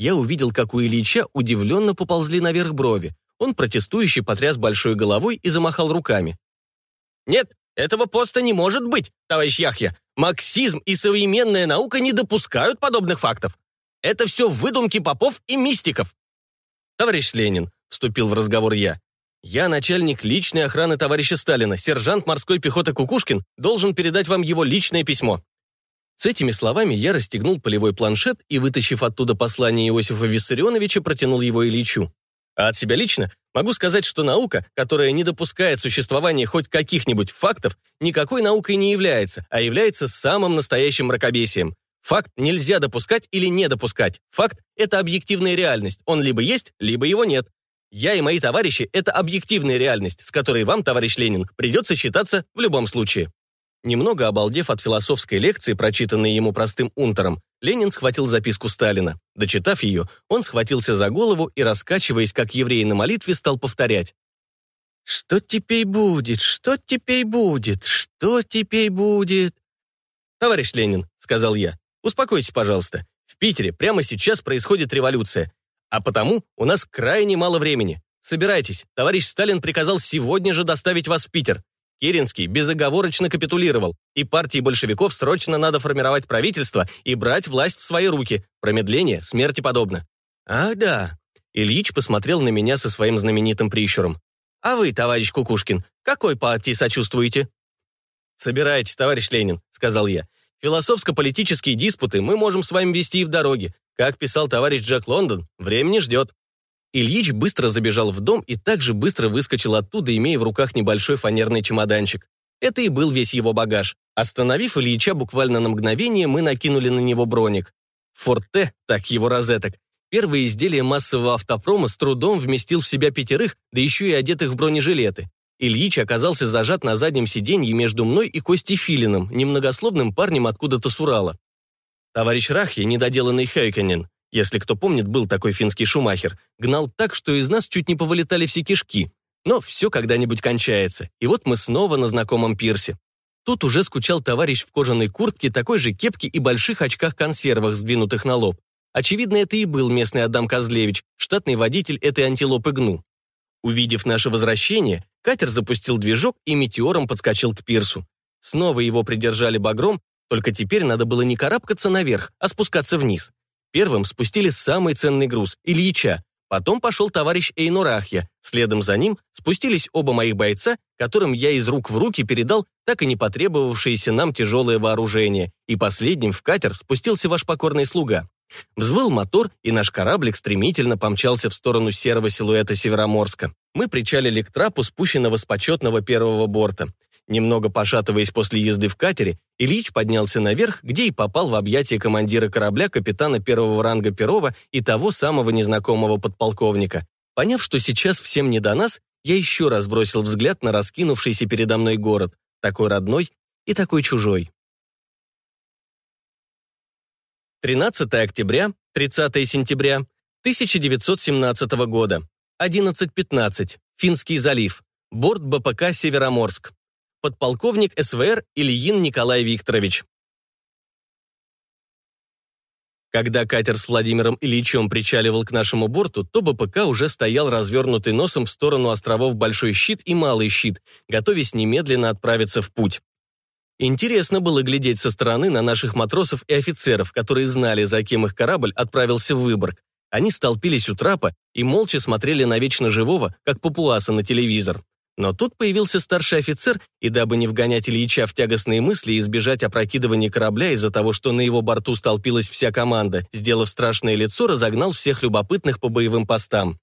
я увидел, как у Ильича удивленно поползли наверх брови. Он протестующе потряс большой головой и замахал руками. «Нет, этого поста не может быть, товарищ Яхья. Марксизм и современная наука не допускают подобных фактов. Это все выдумки попов и мистиков». «Товарищ Ленин», — вступил в разговор я, «я начальник личной охраны товарища Сталина, сержант морской пехоты Кукушкин, должен передать вам его личное письмо». С этими словами я расстегнул полевой планшет и, вытащив оттуда послание Иосифа Виссарионовича, протянул его Ильичу. А от себя лично могу сказать, что наука, которая не допускает существования хоть каких-нибудь фактов, никакой наукой не является, а является самым настоящим мракобесием. Факт нельзя допускать или не допускать. Факт — это объективная реальность. Он либо есть, либо его нет. Я и мои товарищи — это объективная реальность, с которой вам, товарищ Ленин, придется считаться в любом случае. Немного обалдев от философской лекции, прочитанной ему простым унтером, Ленин схватил записку Сталина. Дочитав ее, он схватился за голову и, раскачиваясь, как еврей на молитве, стал повторять. «Что теперь будет? Что теперь будет? Что теперь будет?» «Товарищ Ленин», — сказал я, — «успокойтесь, пожалуйста. В Питере прямо сейчас происходит революция, а потому у нас крайне мало времени. Собирайтесь, товарищ Сталин приказал сегодня же доставить вас в Питер. Керенский безоговорочно капитулировал, и партии большевиков срочно надо формировать правительство и брать власть в свои руки. Промедление смерти подобно. Ах да. Ильич посмотрел на меня со своим знаменитым прищуром. А вы, товарищ Кукушкин, какой партии сочувствуете? Собирайтесь, товарищ Ленин, сказал я. Философско-политические диспуты мы можем с вами вести и в дороге. Как писал товарищ Джек Лондон, времени ждет. Ильич быстро забежал в дом и также быстро выскочил оттуда, имея в руках небольшой фанерный чемоданчик. Это и был весь его багаж. Остановив Ильича буквально на мгновение, мы накинули на него броник. Форте, так его розеток. Первое изделие массового автопрома с трудом вместил в себя пятерых, да еще и одетых в бронежилеты. Ильич оказался зажат на заднем сиденье между мной и Костей Филиным, немногословным парнем откуда-то с Урала. Товарищ Рахи, недоделанный Хейконен, если кто помнит, был такой финский шумахер. Гнал так, что из нас чуть не повылетали все кишки. Но все когда-нибудь кончается. И вот мы снова на знакомом пирсе. Тут уже скучал товарищ в кожаной куртке, такой же кепке и больших очках-консервах, сдвинутых на лоб. Очевидно, это и был местный Адам Козлевич, штатный водитель этой антилопы Гну. Увидев наше возвращение, катер запустил движок и метеором подскочил к пирсу. Снова его придержали багром, только теперь надо было не карабкаться наверх, а спускаться вниз. Первым спустили самый ценный груз – Ильича. Потом пошел товарищ Эйнурахья. Следом за ним спустились оба моих бойца, которым я из рук в руки передал так и не потребовавшееся нам тяжелое вооружение. И последним в катер спустился ваш покорный слуга. Взвыл мотор, и наш кораблик стремительно помчался в сторону серого силуэта Североморска. Мы причалили к трапу спущенного с почетного первого борта. Немного пошатываясь после езды в катере, Ильич поднялся наверх, где и попал в объятия командира корабля капитана первого ранга Перова и того самого незнакомого подполковника. Поняв, что сейчас всем не до нас, я еще раз бросил взгляд на раскинувшийся передо мной город, такой родной и такой чужой. 13 октября, 30 сентября 1917 года, 11.15, Финский залив, борт БПК «Североморск» подполковник СВР Ильин Николай Викторович. Когда катер с Владимиром Ильичем причаливал к нашему борту, то БПК уже стоял развернутый носом в сторону островов Большой Щит и Малый Щит, готовясь немедленно отправиться в путь. Интересно было глядеть со стороны на наших матросов и офицеров, которые знали, за кем их корабль отправился в Выборг. Они столпились у трапа и молча смотрели на вечно живого, как папуаса на телевизор. Но тут появился старший офицер, и дабы не вгонять Ильича в тягостные мысли и избежать опрокидывания корабля из-за того, что на его борту столпилась вся команда, сделав страшное лицо, разогнал всех любопытных по боевым постам.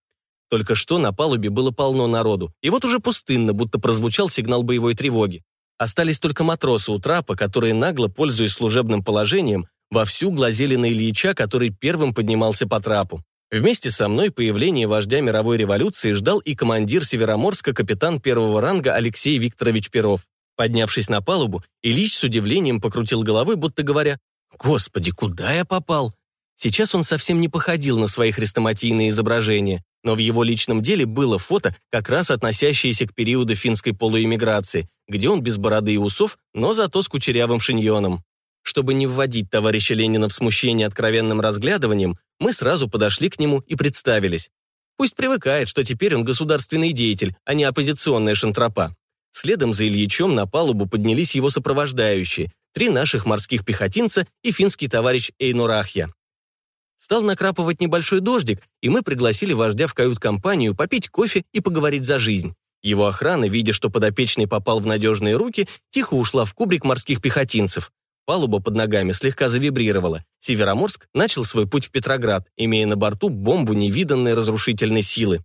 Только что на палубе было полно народу, и вот уже пустынно, будто прозвучал сигнал боевой тревоги. Остались только матросы у трапа, которые нагло, пользуясь служебным положением, вовсю глазели на Ильича, который первым поднимался по трапу. Вместе со мной появление вождя мировой революции ждал и командир Североморска капитан первого ранга Алексей Викторович Перов. Поднявшись на палубу, Ильич с удивлением покрутил головой, будто говоря, «Господи, куда я попал?» Сейчас он совсем не походил на свои хрестоматийные изображения, но в его личном деле было фото, как раз относящееся к периоду финской полуэмиграции, где он без бороды и усов, но зато с кучерявым шиньоном. Чтобы не вводить товарища Ленина в смущение откровенным разглядыванием, мы сразу подошли к нему и представились. Пусть привыкает, что теперь он государственный деятель, а не оппозиционная шантропа. Следом за Ильичом на палубу поднялись его сопровождающие, три наших морских пехотинца и финский товарищ Эйнурахья. Стал накрапывать небольшой дождик, и мы пригласили вождя в кают-компанию попить кофе и поговорить за жизнь. Его охрана, видя, что подопечный попал в надежные руки, тихо ушла в кубрик морских пехотинцев. Палуба под ногами слегка завибрировала. Североморск начал свой путь в Петроград, имея на борту бомбу невиданной разрушительной силы.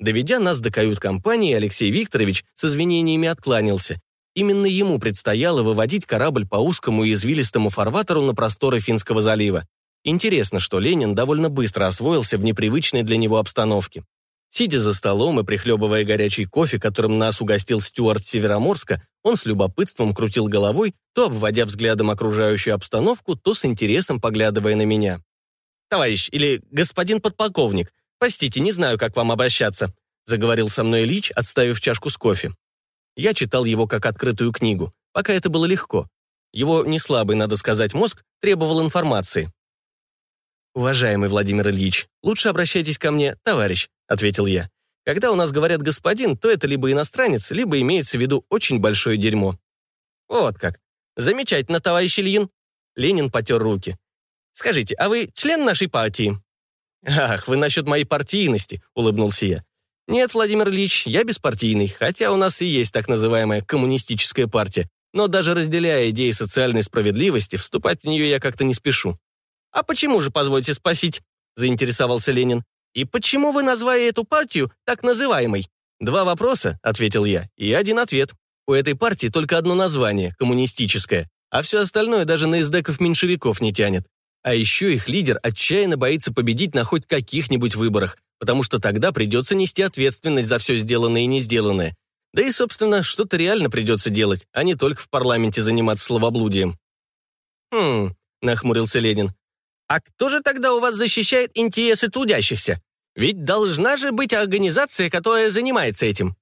Доведя нас до кают-компании, Алексей Викторович с извинениями откланялся. Именно ему предстояло выводить корабль по узкому и извилистому фарватеру на просторы Финского залива. Интересно, что Ленин довольно быстро освоился в непривычной для него обстановке. Сидя за столом и прихлебывая горячий кофе, которым нас угостил стюард Североморска, он с любопытством крутил головой, то обводя взглядом окружающую обстановку, то с интересом поглядывая на меня. «Товарищ или господин подполковник, простите, не знаю, как вам обращаться», заговорил со мной Ильич, отставив чашку с кофе. Я читал его как открытую книгу, пока это было легко. Его неслабый, надо сказать, мозг требовал информации. «Уважаемый Владимир Ильич, лучше обращайтесь ко мне, товарищ», — ответил я. «Когда у нас говорят «господин», то это либо иностранец, либо имеется в виду очень большое дерьмо». «Вот как. Замечательно, товарищ Ильин». Ленин потер руки. «Скажите, а вы член нашей партии?» «Ах, вы насчет моей партийности», — улыбнулся я. «Нет, Владимир Ильич, я беспартийный, хотя у нас и есть так называемая коммунистическая партия, но даже разделяя идеи социальной справедливости, вступать в нее я как-то не спешу». «А почему же, позвольте спросить?» – заинтересовался Ленин. «И почему вы назвали эту партию так называемой?» «Два вопроса», – ответил я, – «и один ответ. У этой партии только одно название – коммунистическое, а все остальное даже на эсдеков-меньшевиков не тянет. А еще их лидер отчаянно боится победить на хоть каких-нибудь выборах, потому что тогда придется нести ответственность за все сделанное и не сделанное. Да и, собственно, что-то реально придется делать, а не только в парламенте заниматься словоблудием. «Хм», — нахмурился Ленин, «а кто же тогда у вас защищает интересы трудящихся? Ведь должна же быть организация, которая занимается этим».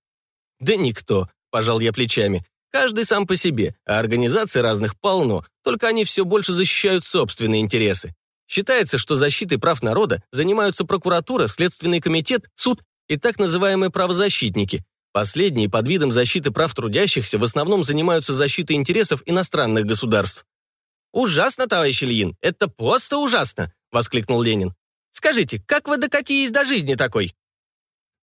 «Да никто», — пожал я плечами. «Каждый сам по себе, а организаций разных полно, только они все больше защищают собственные интересы. Считается, что защитой прав народа занимаются прокуратура, Следственный комитет, суд и так называемые правозащитники. Последние под видом защиты прав трудящихся в основном занимаются защитой интересов иностранных государств. «Ужасно, товарищ Ильин, это просто ужасно!» — воскликнул Ленин. «Скажите, как вы докатились до жизни такой?»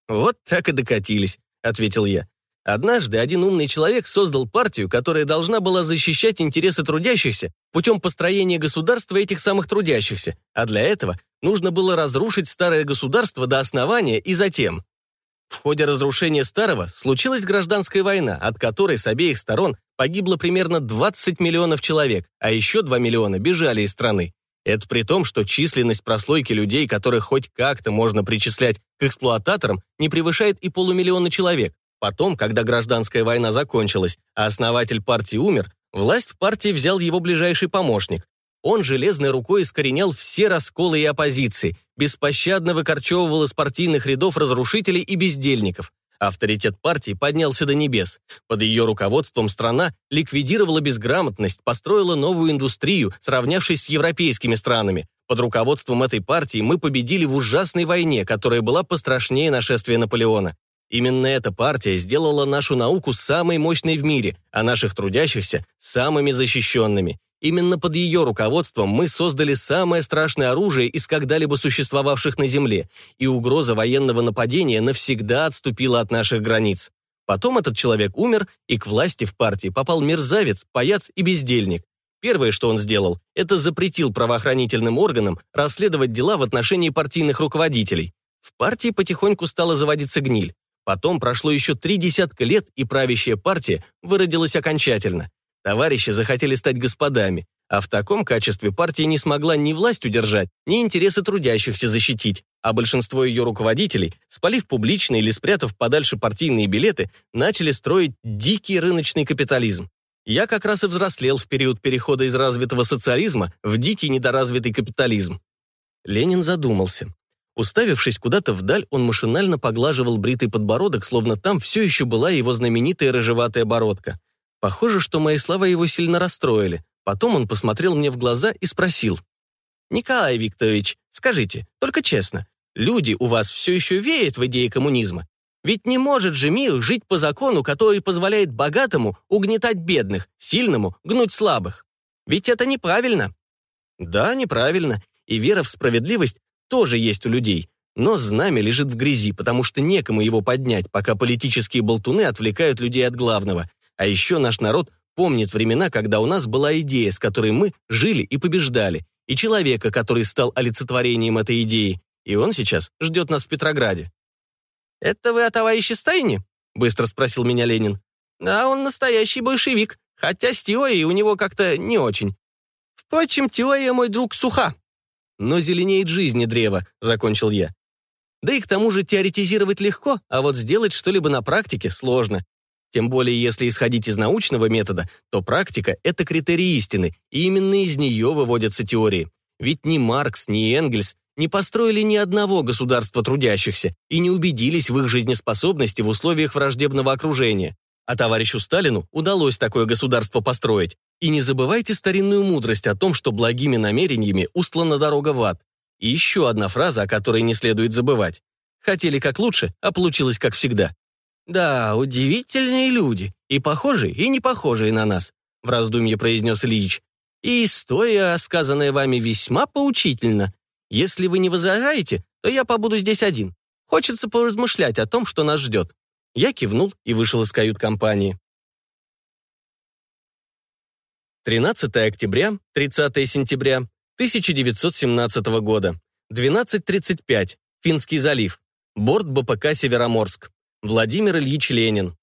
«Вот так и докатились», — ответил я. Однажды один умный человек создал партию, которая должна была защищать интересы трудящихся путем построения государства этих самых трудящихся, а для этого нужно было разрушить старое государство до основания и затем. В ходе разрушения старого случилась гражданская война, от которой с обеих сторон погибло примерно 20 миллионов человек, а еще 2 миллиона бежали из страны. Это при том, что численность прослойки людей, которых хоть как-то можно причислять к эксплуататорам, не превышает и полумиллиона человек. Потом, когда гражданская война закончилась, а основатель партии умер, власть в партии взял его ближайший помощник. Он железной рукой искоренял все расколы и оппозиции, беспощадно выкорчевывал из партийных рядов разрушителей и бездельников. Авторитет партии поднялся до небес. Под ее руководством страна ликвидировала безграмотность, построила новую индустрию, сравнявшись с европейскими странами. Под руководством этой партии мы победили в ужасной войне, которая была пострашнее нашествия Наполеона. Именно эта партия сделала нашу науку самой мощной в мире, а наших трудящихся – самыми защищенными. Именно под ее руководством мы создали самое страшное оружие из когда-либо существовавших на Земле, и угроза военного нападения навсегда отступила от наших границ. Потом этот человек умер, и к власти в партии попал мерзавец, паяц и бездельник. Первое, что он сделал, это запретил правоохранительным органам расследовать дела в отношении партийных руководителей. В партии потихоньку стала заводиться гниль. Потом прошло еще три десятка лет, и правящая партия выродилась окончательно. Товарищи захотели стать господами, а в таком качестве партия не смогла ни власть удержать, ни интересы трудящихся защитить, а большинство ее руководителей, спалив публично или спрятав подальше партийные билеты, начали строить дикий рыночный капитализм. Я как раз и взрослел в период перехода из развитого социализма в дикий недоразвитый капитализм. Ленин задумался. Уставившись куда-то вдаль, он машинально поглаживал бритый подбородок, словно там все еще была его знаменитая рыжеватая бородка. Похоже, что мои слова его сильно расстроили. Потом он посмотрел мне в глаза и спросил. «Николай Викторович, скажите, только честно, люди у вас все еще верят в идеи коммунизма? Ведь не может же мир жить по закону, который позволяет богатому угнетать бедных, сильному гнуть слабых. Ведь это неправильно». «Да, неправильно. И вера в справедливость тоже есть у людей. Но знамя лежит в грязи, потому что некому его поднять, пока политические болтуны отвлекают людей от главного. А еще наш народ помнит времена, когда у нас была идея, с которой мы жили и побеждали, и человека, который стал олицетворением этой идеи. И он сейчас ждет нас в Петрограде. «Это вы о товарище Стайне?» — быстро спросил меня Ленин. «Да, он настоящий большевик, хотя с теорией у него как-то не очень. Впрочем, теория, мой друг, суха». «Но зеленеет жизни древо», — закончил я. Да и к тому же теоретизировать легко, а вот сделать что-либо на практике сложно. Тем более, если исходить из научного метода, то практика — это критерий истины, и именно из нее выводятся теории. Ведь ни Маркс, ни Энгельс не построили ни одного государства трудящихся и не убедились в их жизнеспособности в условиях враждебного окружения. А товарищу Сталину удалось такое государство построить. И не забывайте старинную мудрость о том, что благими намерениями устлана дорога в ад. И еще одна фраза, о которой не следует забывать. Хотели как лучше, а получилось как всегда. Да, удивительные люди, и похожие, и не похожие на нас, в раздумье произнес Ильич. И история, сказанная вами, весьма поучительна. Если вы не возражаете, то я побуду здесь один. Хочется поразмышлять о том, что нас ждет. Я кивнул и вышел из кают-компании. 13 октября, 30 сентября 1917 года. 12.35. Финский залив. Борт БПК «Североморск». Владимир Ильич Ленин.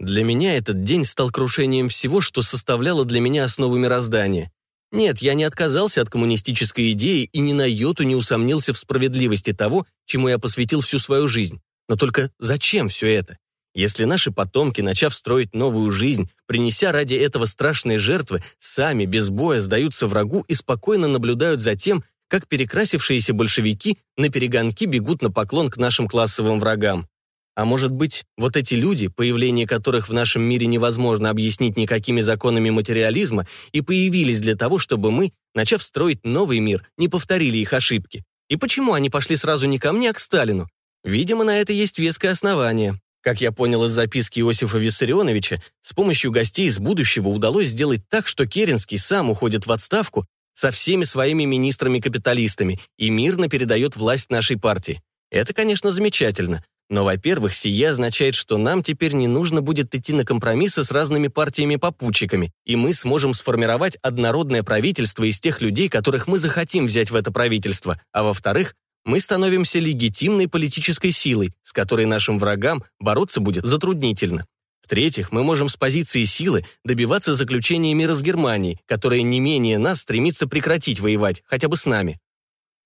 Для меня этот день стал крушением всего, что составляло для меня основу мироздания. Нет, я не отказался от коммунистической идеи и ни на йоту не усомнился в справедливости того, чему я посвятил всю свою жизнь. Но только зачем все это? Если наши потомки, начав строить новую жизнь, принеся ради этого страшные жертвы, сами без боя сдаются врагу и спокойно наблюдают за тем, как перекрасившиеся большевики на перегонки бегут на поклон к нашим классовым врагам. А может быть, вот эти люди, появление которых в нашем мире невозможно объяснить никакими законами материализма, и появились для того, чтобы мы, начав строить новый мир, не повторили их ошибки? И почему они пошли сразу не ко мне, а к Сталину? Видимо, на это есть веское основание. Как я понял из записки Иосифа Виссарионовича, с помощью гостей из будущего удалось сделать так, что Керенский сам уходит в отставку со всеми своими министрами-капиталистами и мирно передает власть нашей партии. Это, конечно, замечательно. Но, во-первых, сия означает, что нам теперь не нужно будет идти на компромиссы с разными партиями-попутчиками, и мы сможем сформировать однородное правительство из тех людей, которых мы захотим взять в это правительство. А во-вторых, мы становимся легитимной политической силой, с которой нашим врагам бороться будет затруднительно. В-третьих, мы можем с позиции силы добиваться заключения мира с Германией, которая не менее нас стремится прекратить воевать, хотя бы с нами.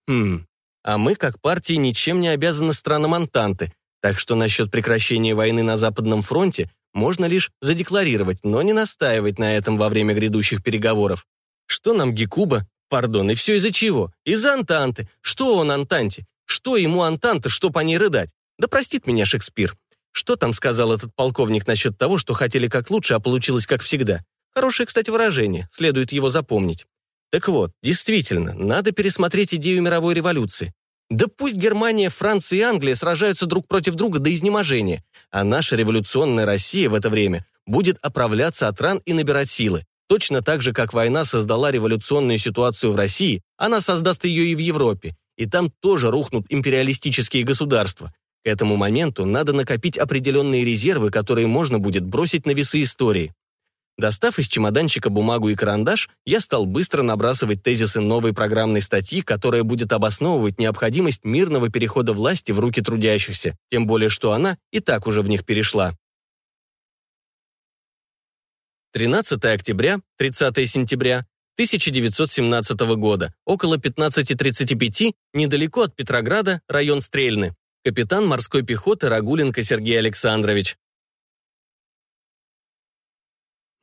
Хм, а мы, как партии, ничем не обязаны странам Антанты, так что насчет прекращения войны на Западном фронте можно лишь задекларировать, но не настаивать на этом во время грядущих переговоров. Что нам Гекуба, Пардон, и все из-за чего? Из-за Антанты. Что он Антанте? Что ему Антанта, что по ней рыдать? Да простит меня Шекспир. Что там сказал этот полковник насчет того, что хотели как лучше, а получилось как всегда? Хорошее, кстати, выражение, следует его запомнить. Так вот, действительно, надо пересмотреть идею мировой революции. Да пусть Германия, Франция и Англия сражаются друг против друга до изнеможения, а наша революционная Россия в это время будет оправляться от ран и набирать силы. Точно так же, как война создала революционную ситуацию в России, она создаст ее и в Европе, и там тоже рухнут империалистические государства. К этому моменту надо накопить определенные резервы, которые можно будет бросить на весы истории. Достав из чемоданчика бумагу и карандаш, я стал быстро набрасывать тезисы новой программной статьи, которая будет обосновывать необходимость мирного перехода власти в руки трудящихся, тем более что она и так уже в них перешла. 13 октября, 30 сентября 1917 года, около 15.35, недалеко от Петрограда, район Стрельны. Капитан морской пехоты Рагуленко Сергей Александрович.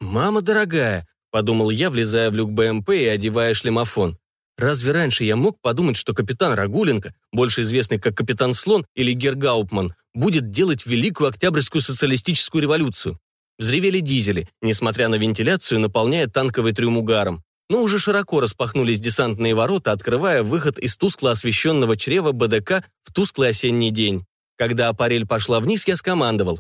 «Мама дорогая», — подумал я, влезая в люк БМП и одевая шлемофон. Разве раньше я мог подумать, что капитан Рагуленко, больше известный как капитан Слон или Гергаупман, будет делать Великую Октябрьскую социалистическую революцию? Взревели дизели, несмотря на вентиляцию, наполняя танковый трюм угаром. Но уже широко распахнулись десантные ворота, открывая выход из тускло освещенного чрева БДК в тусклый осенний день. Когда аппарель пошла вниз, я скомандовал.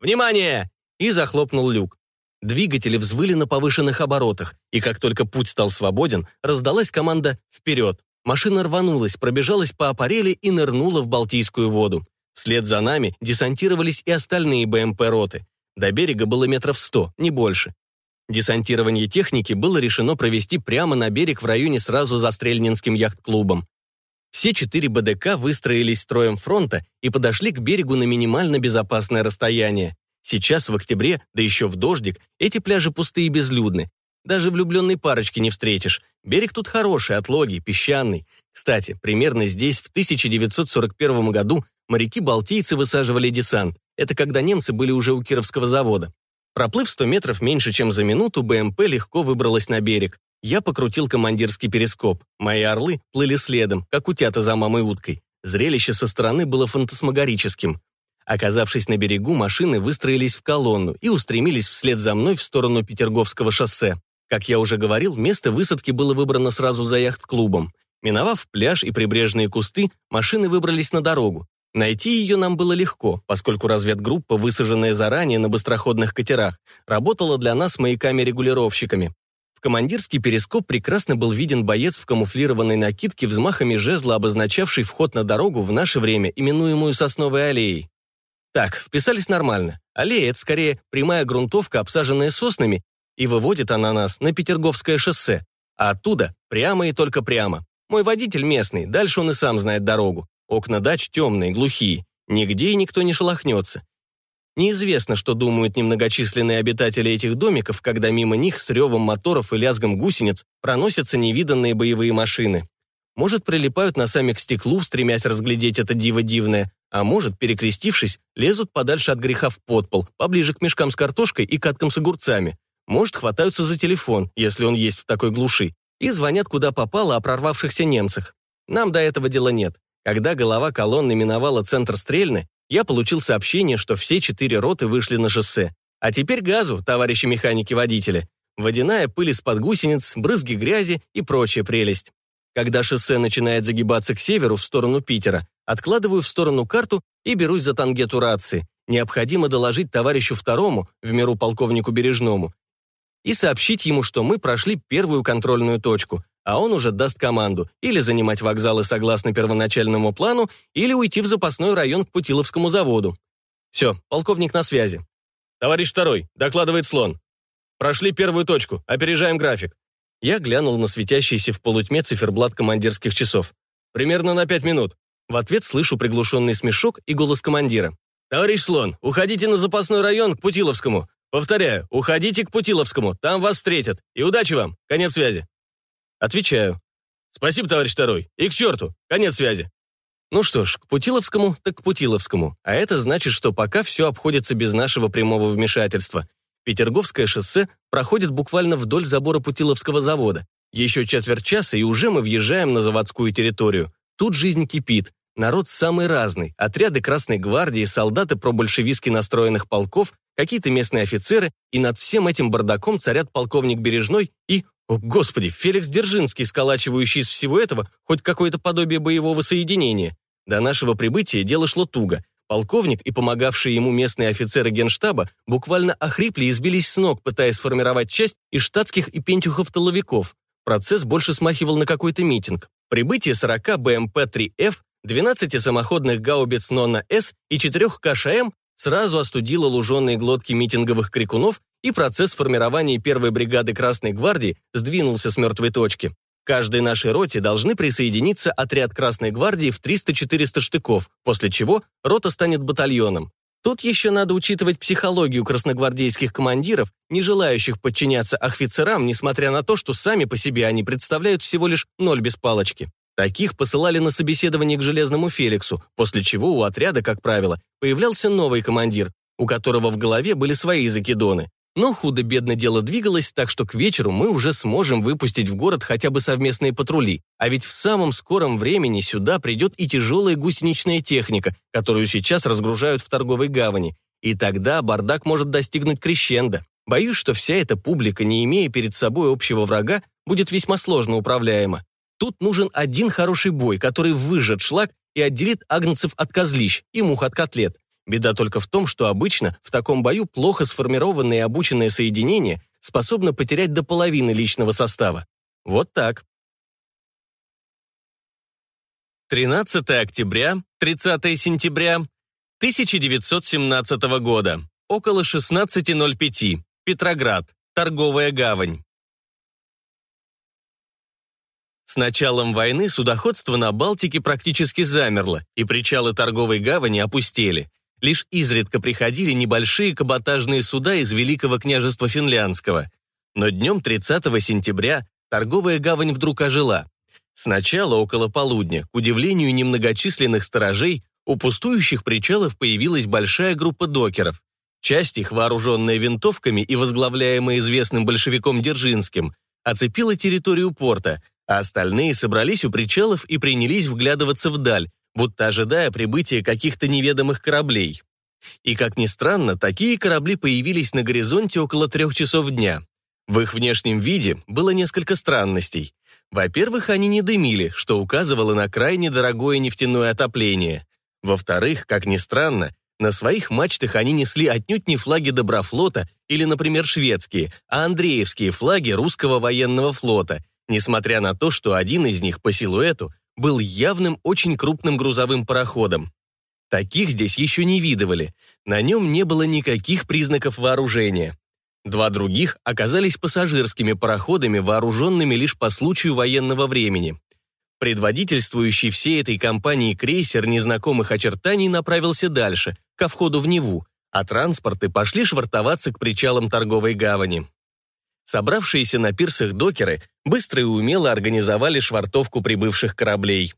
«Внимание!» и захлопнул люк. Двигатели взвыли на повышенных оборотах, и как только путь стал свободен, раздалась команда «Вперед!». Машина рванулась, пробежалась по аппарели и нырнула в Балтийскую воду. Вслед за нами десантировались и остальные БМП-роты. До берега было метров сто, не больше. Десантирование техники было решено провести прямо на берег в районе сразу за Стрельнинским яхт-клубом. Все четыре БДК выстроились строем фронта и подошли к берегу на минимально безопасное расстояние. Сейчас, в октябре, да еще в дождик, эти пляжи пустые и безлюдны. Даже влюбленной парочки не встретишь. Берег тут хороший, отлогий, песчаный. Кстати, примерно здесь в 1941 году моряки-балтийцы высаживали десант. Это когда немцы были уже у Кировского завода. Проплыв 100 метров меньше, чем за минуту, БМП легко выбралась на берег. Я покрутил командирский перископ. Мои орлы плыли следом, как утята за мамой уткой. Зрелище со стороны было фантасмагорическим. Оказавшись на берегу, машины выстроились в колонну и устремились вслед за мной в сторону Петерговского шоссе. Как я уже говорил, место высадки было выбрано сразу за яхт-клубом. Миновав пляж и прибрежные кусты, машины выбрались на дорогу. Найти ее нам было легко, поскольку разведгруппа, высаженная заранее на быстроходных катерах, работала для нас маяками-регулировщиками. В командирский перископ прекрасно был виден боец в камуфлированной накидке взмахами жезла, обозначавший вход на дорогу в наше время, именуемую Сосновой аллеей. Так, вписались нормально. Аллея — это скорее прямая грунтовка, обсаженная соснами, и выводит она нас на Петерговское шоссе. А оттуда прямо и только прямо. Мой водитель местный, дальше он и сам знает дорогу. Окна дач темные, глухие. Нигде и никто не шелохнется. Неизвестно, что думают немногочисленные обитатели этих домиков, когда мимо них с ревом моторов и лязгом гусениц проносятся невиданные боевые машины. Может, прилипают носами к стеклу, стремясь разглядеть это диво дивное, а может, перекрестившись, лезут подальше от греха в подпол, поближе к мешкам с картошкой и каткам с огурцами. Может, хватаются за телефон, если он есть в такой глуши, и звонят куда попало о прорвавшихся немцах. Нам до этого дела нет. Когда голова колонны миновала центр Стрельны, я получил сообщение, что все четыре роты вышли на шоссе. А теперь газу, товарищи механики-водители. Водяная пыль из-под гусениц, брызги грязи и прочая прелесть. Когда шоссе начинает загибаться к северу в сторону Питера, Откладываю в сторону карту и берусь за тангету рации. Необходимо доложить товарищу второму, в меру полковнику Бережному, и сообщить ему, что мы прошли первую контрольную точку, а он уже даст команду или занимать вокзалы согласно первоначальному плану, или уйти в запасной район к Путиловскому заводу. Все, полковник на связи. «Товарищ второй», — докладывает слон. «Прошли первую точку, опережаем график». Я глянул на светящийся в полутьме циферблат командирских часов. «Примерно на пять минут. В ответ слышу приглушенный смешок и голос командира. «Товарищ Слон, уходите на запасной район к Путиловскому. Повторяю, уходите к Путиловскому, там вас встретят. И удачи вам. Конец связи». Отвечаю. «Спасибо, товарищ второй. И к черту. Конец связи». Ну что ж, к Путиловскому, так к Путиловскому. А это значит, что пока все обходится без нашего прямого вмешательства. Петерговское шоссе проходит буквально вдоль забора Путиловского завода. Еще четверть часа, и уже мы въезжаем на заводскую территорию. Тут жизнь кипит. Народ самый разный. Отряды Красной Гвардии, солдаты пробольшевистски настроенных полков, какие-то местные офицеры, и над всем этим бардаком царят полковник Бережной и, о господи, Феликс Держинский, сколачивающий из всего этого хоть какое-то подобие боевого соединения. До нашего прибытия дело шло туго. Полковник и помогавшие ему местные офицеры генштаба буквально охрипли и сбились с ног, пытаясь сформировать часть из штатских и пентюхов-толовиков. Процесс больше смахивал на какой-то митинг. Прибытие 40 БМП-3Ф 12 самоходных гаубиц Нона-С и 4 КШМ сразу остудило луженые глотки митинговых крикунов, и процесс формирования первой бригады Красной Гвардии сдвинулся с мертвой точки. Каждой нашей роте должны присоединиться отряд Красной Гвардии в 300-400 штыков, после чего рота станет батальоном. Тут еще надо учитывать психологию красногвардейских командиров, не желающих подчиняться офицерам, несмотря на то, что сами по себе они представляют всего лишь ноль без палочки. Таких посылали на собеседование к Железному Феликсу, после чего у отряда, как правило, появлялся новый командир, у которого в голове были свои закидоны. Но худо-бедно дело двигалось, так что к вечеру мы уже сможем выпустить в город хотя бы совместные патрули. А ведь в самом скором времени сюда придет и тяжелая гусеничная техника, которую сейчас разгружают в торговой гавани. И тогда бардак может достигнуть крещенда. Боюсь, что вся эта публика, не имея перед собой общего врага, будет весьма сложно управляема. Тут нужен один хороший бой, который выжжет шлак и отделит агнцев от козлищ и мух от котлет. Беда только в том, что обычно в таком бою плохо сформированное и обученное соединение способно потерять до половины личного состава. Вот так. 13 октября, 30 сентября 1917 года. Около 16.05. Петроград. Торговая гавань. С началом войны судоходство на Балтике практически замерло, и причалы торговой гавани опустели. Лишь изредка приходили небольшие каботажные суда из Великого княжества Финляндского. Но днем 30 сентября торговая гавань вдруг ожила. Сначала, около полудня, к удивлению немногочисленных сторожей, у пустующих причалов появилась большая группа докеров. Часть их, вооруженная винтовками и возглавляемая известным большевиком Держинским, оцепила территорию порта, а остальные собрались у причалов и принялись вглядываться вдаль, будто ожидая прибытия каких-то неведомых кораблей. И, как ни странно, такие корабли появились на горизонте около трех часов дня. В их внешнем виде было несколько странностей. Во-первых, они не дымили, что указывало на крайне дорогое нефтяное отопление. Во-вторых, как ни странно, на своих мачтах они несли отнюдь не флаги Доброфлота или, например, шведские, а андреевские флаги русского военного флота, несмотря на то, что один из них по силуэту был явным очень крупным грузовым пароходом. Таких здесь еще не видывали. На нем не было никаких признаков вооружения. Два других оказались пассажирскими пароходами, вооруженными лишь по случаю военного времени. Предводительствующий всей этой компании крейсер незнакомых очертаний направился дальше, ко входу в Неву, а транспорты пошли швартоваться к причалам торговой гавани. Собравшиеся на пирсах докеры быстро и умело организовали швартовку прибывших кораблей.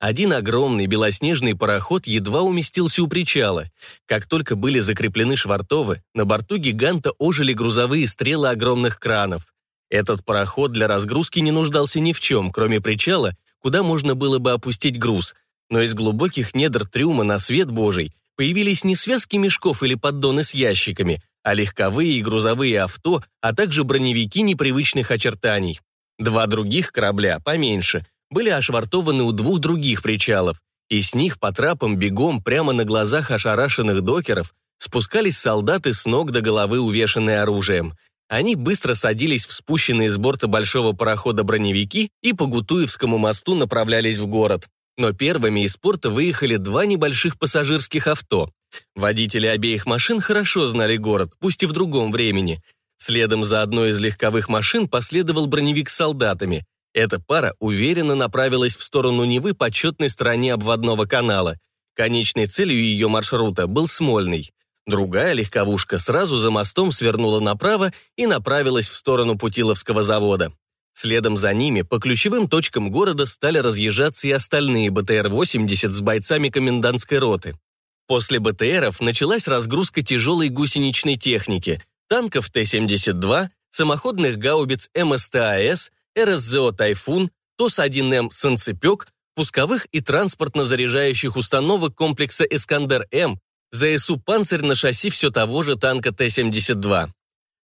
Один огромный белоснежный пароход едва уместился у причала. Как только были закреплены швартовы, на борту гиганта ожили грузовые стрелы огромных кранов. Этот пароход для разгрузки не нуждался ни в чем, кроме причала, куда можно было бы опустить груз. Но из глубоких недр трюма на свет божий появились не связки мешков или поддоны с ящиками, а легковые и грузовые авто, а также броневики непривычных очертаний. Два других корабля, поменьше, были ошвартованы у двух других причалов, и с них по трапам бегом прямо на глазах ошарашенных докеров спускались солдаты с ног до головы, увешанные оружием. Они быстро садились в спущенные с борта большого парохода броневики и по Гутуевскому мосту направлялись в город. Но первыми из порта выехали два небольших пассажирских авто. Водители обеих машин хорошо знали город, пусть и в другом времени. Следом за одной из легковых машин последовал броневик с солдатами. Эта пара уверенно направилась в сторону Невы по четной стороне обводного канала. Конечной целью ее маршрута был Смольный. Другая легковушка сразу за мостом свернула направо и направилась в сторону Путиловского завода. Следом за ними по ключевым точкам города стали разъезжаться и остальные БТР-80 с бойцами комендантской роты. После БТРов началась разгрузка тяжелой гусеничной техники, танков Т-72, самоходных гаубиц МСТАС, РСЗО «Тайфун», ТОС-1М «Санцепек», пусковых и транспортно-заряжающих установок комплекса «Искандер-М», ЗСУ «Панцирь» на шасси все того же танка Т-72.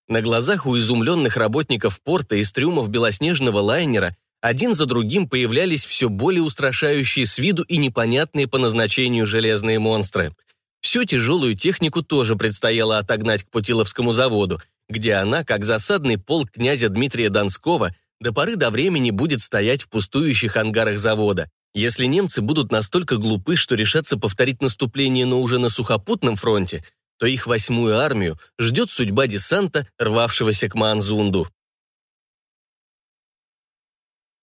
На глазах у изумленных работников порта из трюмов белоснежного лайнера один за другим появлялись все более устрашающие с виду и непонятные по назначению железные монстры. Всю тяжелую технику тоже предстояло отогнать к Путиловскому заводу, где она, как засадный полк князя Дмитрия Донского, до поры до времени будет стоять в пустующих ангарах завода. Если немцы будут настолько глупы, что решатся повторить наступление, но уже на сухопутном фронте, то их восьмую армию ждет судьба десанта, рвавшегося к Маанзунду.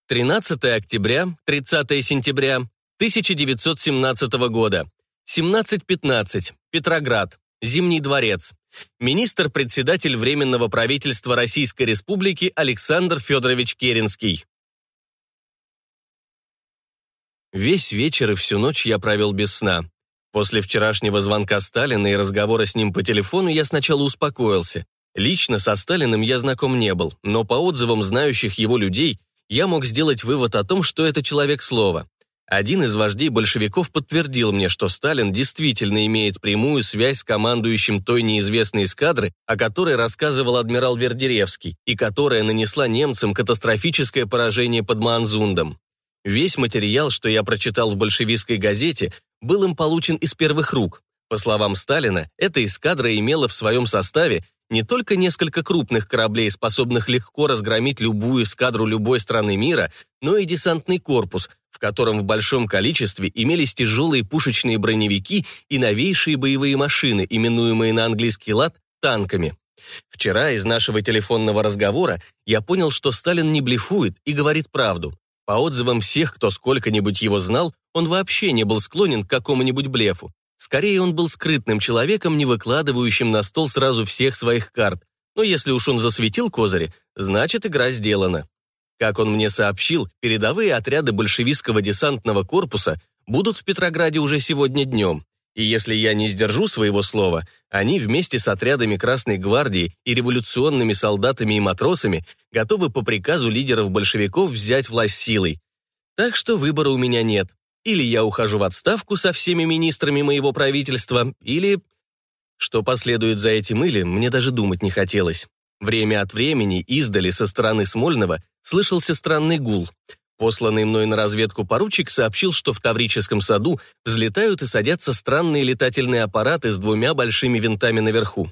13 октября, 30 сентября 1917 года. 17.15. Петроград. Зимний дворец. Министр-председатель Временного правительства Российской Республики Александр Федорович Керенский. Весь вечер и всю ночь я провел без сна. После вчерашнего звонка Сталина и разговора с ним по телефону я сначала успокоился. Лично со Сталиным я знаком не был, но по отзывам знающих его людей я мог сделать вывод о том, что это человек слова. Один из вождей большевиков подтвердил мне, что Сталин действительно имеет прямую связь с командующим той неизвестной эскадры, о которой рассказывал адмирал Вердеревский, и которая нанесла немцам катастрофическое поражение под Манзундом. Весь материал, что я прочитал в большевистской газете, был им получен из первых рук. По словам Сталина, эта эскадра имела в своем составе не только несколько крупных кораблей, способных легко разгромить любую эскадру любой страны мира, но и десантный корпус, в котором в большом количестве имелись тяжелые пушечные броневики и новейшие боевые машины, именуемые на английский лад танками. Вчера из нашего телефонного разговора я понял, что Сталин не блефует и говорит правду. По отзывам всех, кто сколько-нибудь его знал, он вообще не был склонен к какому-нибудь блефу. Скорее, он был скрытным человеком, не выкладывающим на стол сразу всех своих карт. Но если уж он засветил козыри, значит, игра сделана. Как он мне сообщил, передовые отряды большевистского десантного корпуса будут в Петрограде уже сегодня днем. И если я не сдержу своего слова, они вместе с отрядами Красной гвардии и революционными солдатами и матросами готовы по приказу лидеров большевиков взять власть силой. Так что выбора у меня нет. Или я ухожу в отставку со всеми министрами моего правительства, или... Что последует за этим или, мне даже думать не хотелось. Время от времени издали со стороны Смольного слышался странный гул. Посланный мной на разведку поручик сообщил, что в Таврическом саду взлетают и садятся странные летательные аппараты с двумя большими винтами наверху.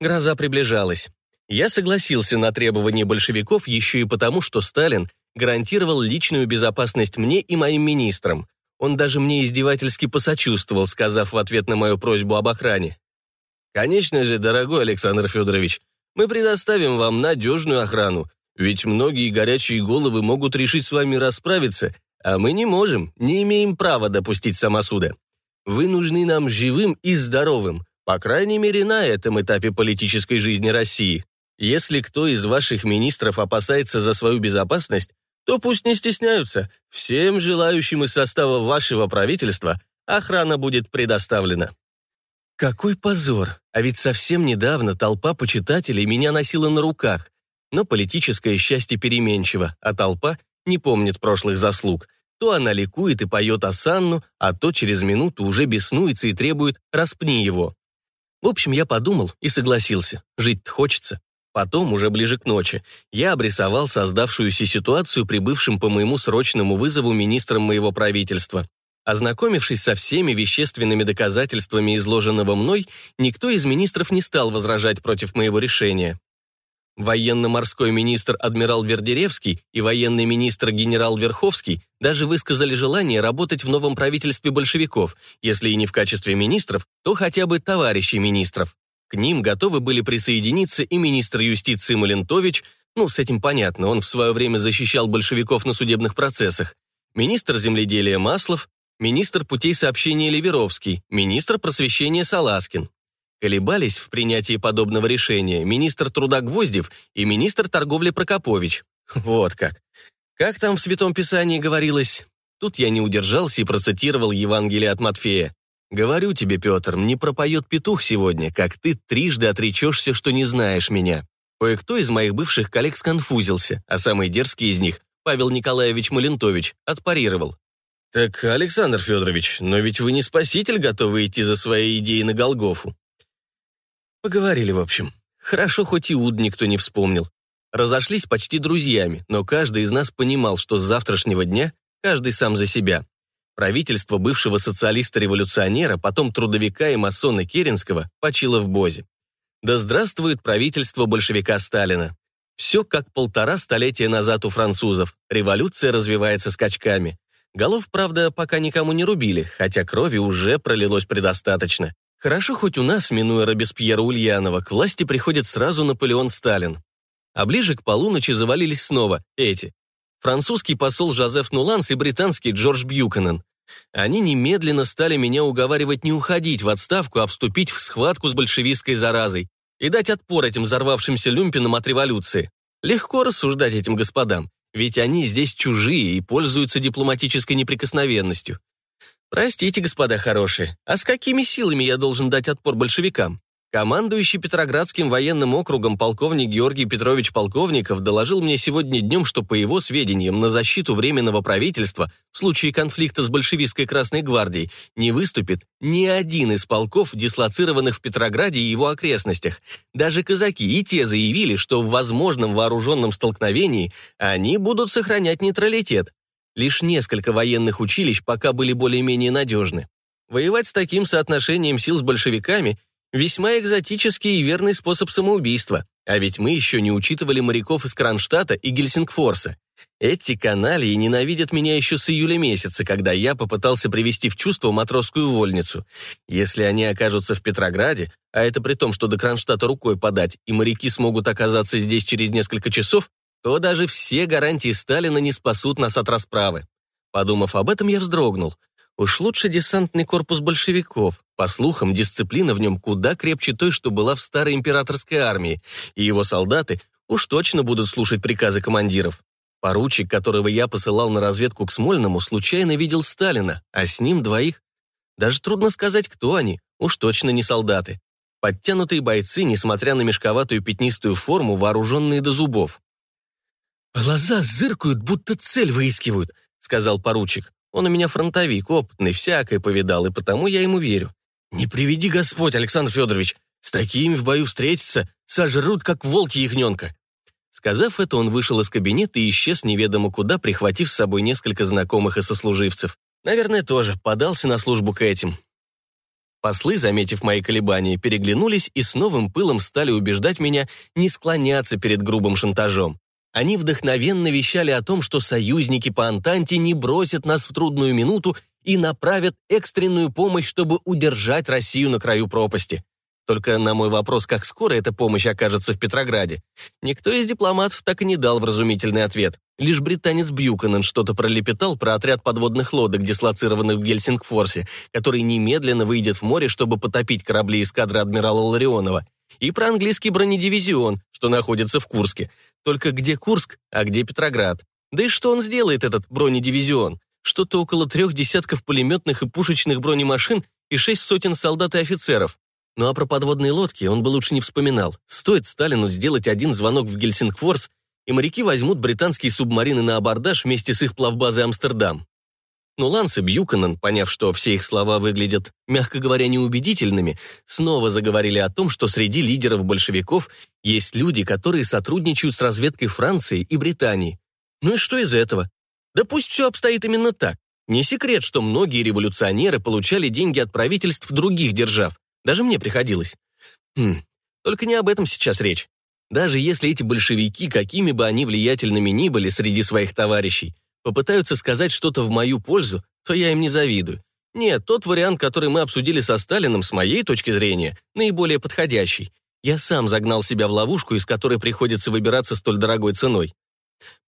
Гроза приближалась. Я согласился на требования большевиков еще и потому, что Сталин гарантировал личную безопасность мне и моим министрам. Он даже мне издевательски посочувствовал, сказав в ответ на мою просьбу об охране. «Конечно же, дорогой Александр Федорович, мы предоставим вам надежную охрану, ведь многие горячие головы могут решить с вами расправиться, а мы не можем, не имеем права допустить самосуда. Вы нужны нам живым и здоровым, по крайней мере, на этом этапе политической жизни России. Если кто из ваших министров опасается за свою безопасность, то пусть не стесняются. Всем желающим из состава вашего правительства охрана будет предоставлена. Какой позор! А ведь совсем недавно толпа почитателей меня носила на руках. Но политическое счастье переменчиво, а толпа не помнит прошлых заслуг. То она ликует и поет Асанну, а то через минуту уже беснуется и требует «распни его». В общем, я подумал и согласился. Жить-то хочется. Потом, уже ближе к ночи, я обрисовал создавшуюся ситуацию прибывшим по моему срочному вызову министрам моего правительства. Ознакомившись со всеми вещественными доказательствами изложенного мной, никто из министров не стал возражать против моего решения. Военно-морской министр адмирал Вердеревский и военный министр генерал Верховский даже высказали желание работать в новом правительстве большевиков, если и не в качестве министров, то хотя бы товарищей министров. Ним готовы были присоединиться и министр юстиции Малентович, ну, с этим понятно, он в свое время защищал большевиков на судебных процессах, министр земледелия Маслов, министр путей сообщения Ливеровский, министр просвещения Саласкин. Колебались в принятии подобного решения министр труда Гвоздев и министр торговли Прокопович. Вот как. Как там в Святом Писании говорилось? Тут я не удержался и процитировал Евангелие от Матфея. Говорю тебе, Петр, не пропоет петух сегодня, как ты трижды отречешься, что не знаешь меня. Кое-кто из моих бывших коллег сконфузился, а самый дерзкий из них, Павел Николаевич Малентович, отпарировал. «Так, Александр Федорович, но ведь вы не спаситель, готовы идти за своей идеей на Голгофу». Поговорили, в общем. Хорошо, хоть и Уд никто не вспомнил. Разошлись почти друзьями, но каждый из нас понимал, что с завтрашнего дня каждый сам за себя. Правительство бывшего социалиста-революционера, потом трудовика и масона Керенского, почило в Бозе. Да здравствует правительство большевика Сталина. Все как полтора столетия назад у французов. Революция развивается скачками. Голов, правда, пока никому не рубили, хотя крови уже пролилось предостаточно. Хорошо, хоть у нас, минуя Робеспьера Ульянова, к власти приходит сразу Наполеон Сталин. А ближе к полуночи завалились снова эти французский посол Жозеф Нуланс и британский Джордж Бьюкенен. Они немедленно стали меня уговаривать не уходить в отставку, а вступить в схватку с большевистской заразой и дать отпор этим взорвавшимся люмпинам от революции. Легко рассуждать этим господам, ведь они здесь чужие и пользуются дипломатической неприкосновенностью. Простите, господа хорошие, а с какими силами я должен дать отпор большевикам? Командующий Петроградским военным округом полковник Георгий Петрович Полковников доложил мне сегодня днем, что, по его сведениям, на защиту Временного правительства в случае конфликта с большевистской Красной гвардией не выступит ни один из полков, дислоцированных в Петрограде и его окрестностях. Даже казаки и те заявили, что в возможном вооруженном столкновении они будут сохранять нейтралитет. Лишь несколько военных училищ пока были более-менее надежны. Воевать с таким соотношением сил с большевиками – Весьма экзотический и верный способ самоубийства. А ведь мы еще не учитывали моряков из Кронштадта и Гельсингфорса. Эти каналии ненавидят меня еще с июля месяца, когда я попытался привести в чувство матросскую вольницу. Если они окажутся в Петрограде, а это при том, что до Кронштадта рукой подать, и моряки смогут оказаться здесь через несколько часов, то даже все гарантии Сталина не спасут нас от расправы. Подумав об этом, я вздрогнул. Уж лучше десантный корпус большевиков. По слухам, дисциплина в нем куда крепче той, что была в старой императорской армии, и его солдаты уж точно будут слушать приказы командиров. Поручик, которого я посылал на разведку к Смольному, случайно видел Сталина, а с ним двоих. Даже трудно сказать, кто они, уж точно не солдаты. Подтянутые бойцы, несмотря на мешковатую пятнистую форму, вооруженные до зубов. «Глаза зыркают, будто цель выискивают», — сказал поручик. Он у меня фронтовик, опытный, всякое повидал, и потому я ему верю. Не приведи Господь, Александр Федорович, с такими в бою встретиться, сожрут, как волки ягненка. Сказав это, он вышел из кабинета и исчез неведомо куда, прихватив с собой несколько знакомых и сослуживцев. Наверное, тоже подался на службу к этим. Послы, заметив мои колебания, переглянулись и с новым пылом стали убеждать меня не склоняться перед грубым шантажом. Они вдохновенно вещали о том, что союзники по Антанте не бросят нас в трудную минуту и направят экстренную помощь, чтобы удержать Россию на краю пропасти. Только на мой вопрос, как скоро эта помощь окажется в Петрограде, никто из дипломатов так и не дал вразумительный ответ. Лишь британец Бьюканен что-то пролепетал про отряд подводных лодок, дислоцированных в Гельсингфорсе, который немедленно выйдет в море, чтобы потопить корабли эскадры адмирала Ларионова, и про английский бронедивизион, что находится в Курске, только где Курск, а где Петроград? Да и что он сделает, этот бронедивизион? Что-то около трех десятков пулеметных и пушечных бронемашин и шесть сотен солдат и офицеров. Ну а про подводные лодки он бы лучше не вспоминал. Стоит Сталину сделать один звонок в Гельсингфорс, и моряки возьмут британские субмарины на абордаж вместе с их плавбазой Амстердам. Но Ланс и Бьюканен, поняв, что все их слова выглядят, мягко говоря, неубедительными, снова заговорили о том, что среди лидеров большевиков есть люди, которые сотрудничают с разведкой Франции и Британии. Ну и что из этого? Да пусть все обстоит именно так. Не секрет, что многие революционеры получали деньги от правительств других держав. Даже мне приходилось. Хм, только не об этом сейчас речь. Даже если эти большевики, какими бы они влиятельными ни были среди своих товарищей, попытаются сказать что-то в мою пользу, то я им не завидую. Нет, тот вариант, который мы обсудили со Сталиным, с моей точки зрения, наиболее подходящий. Я сам загнал себя в ловушку, из которой приходится выбираться столь дорогой ценой.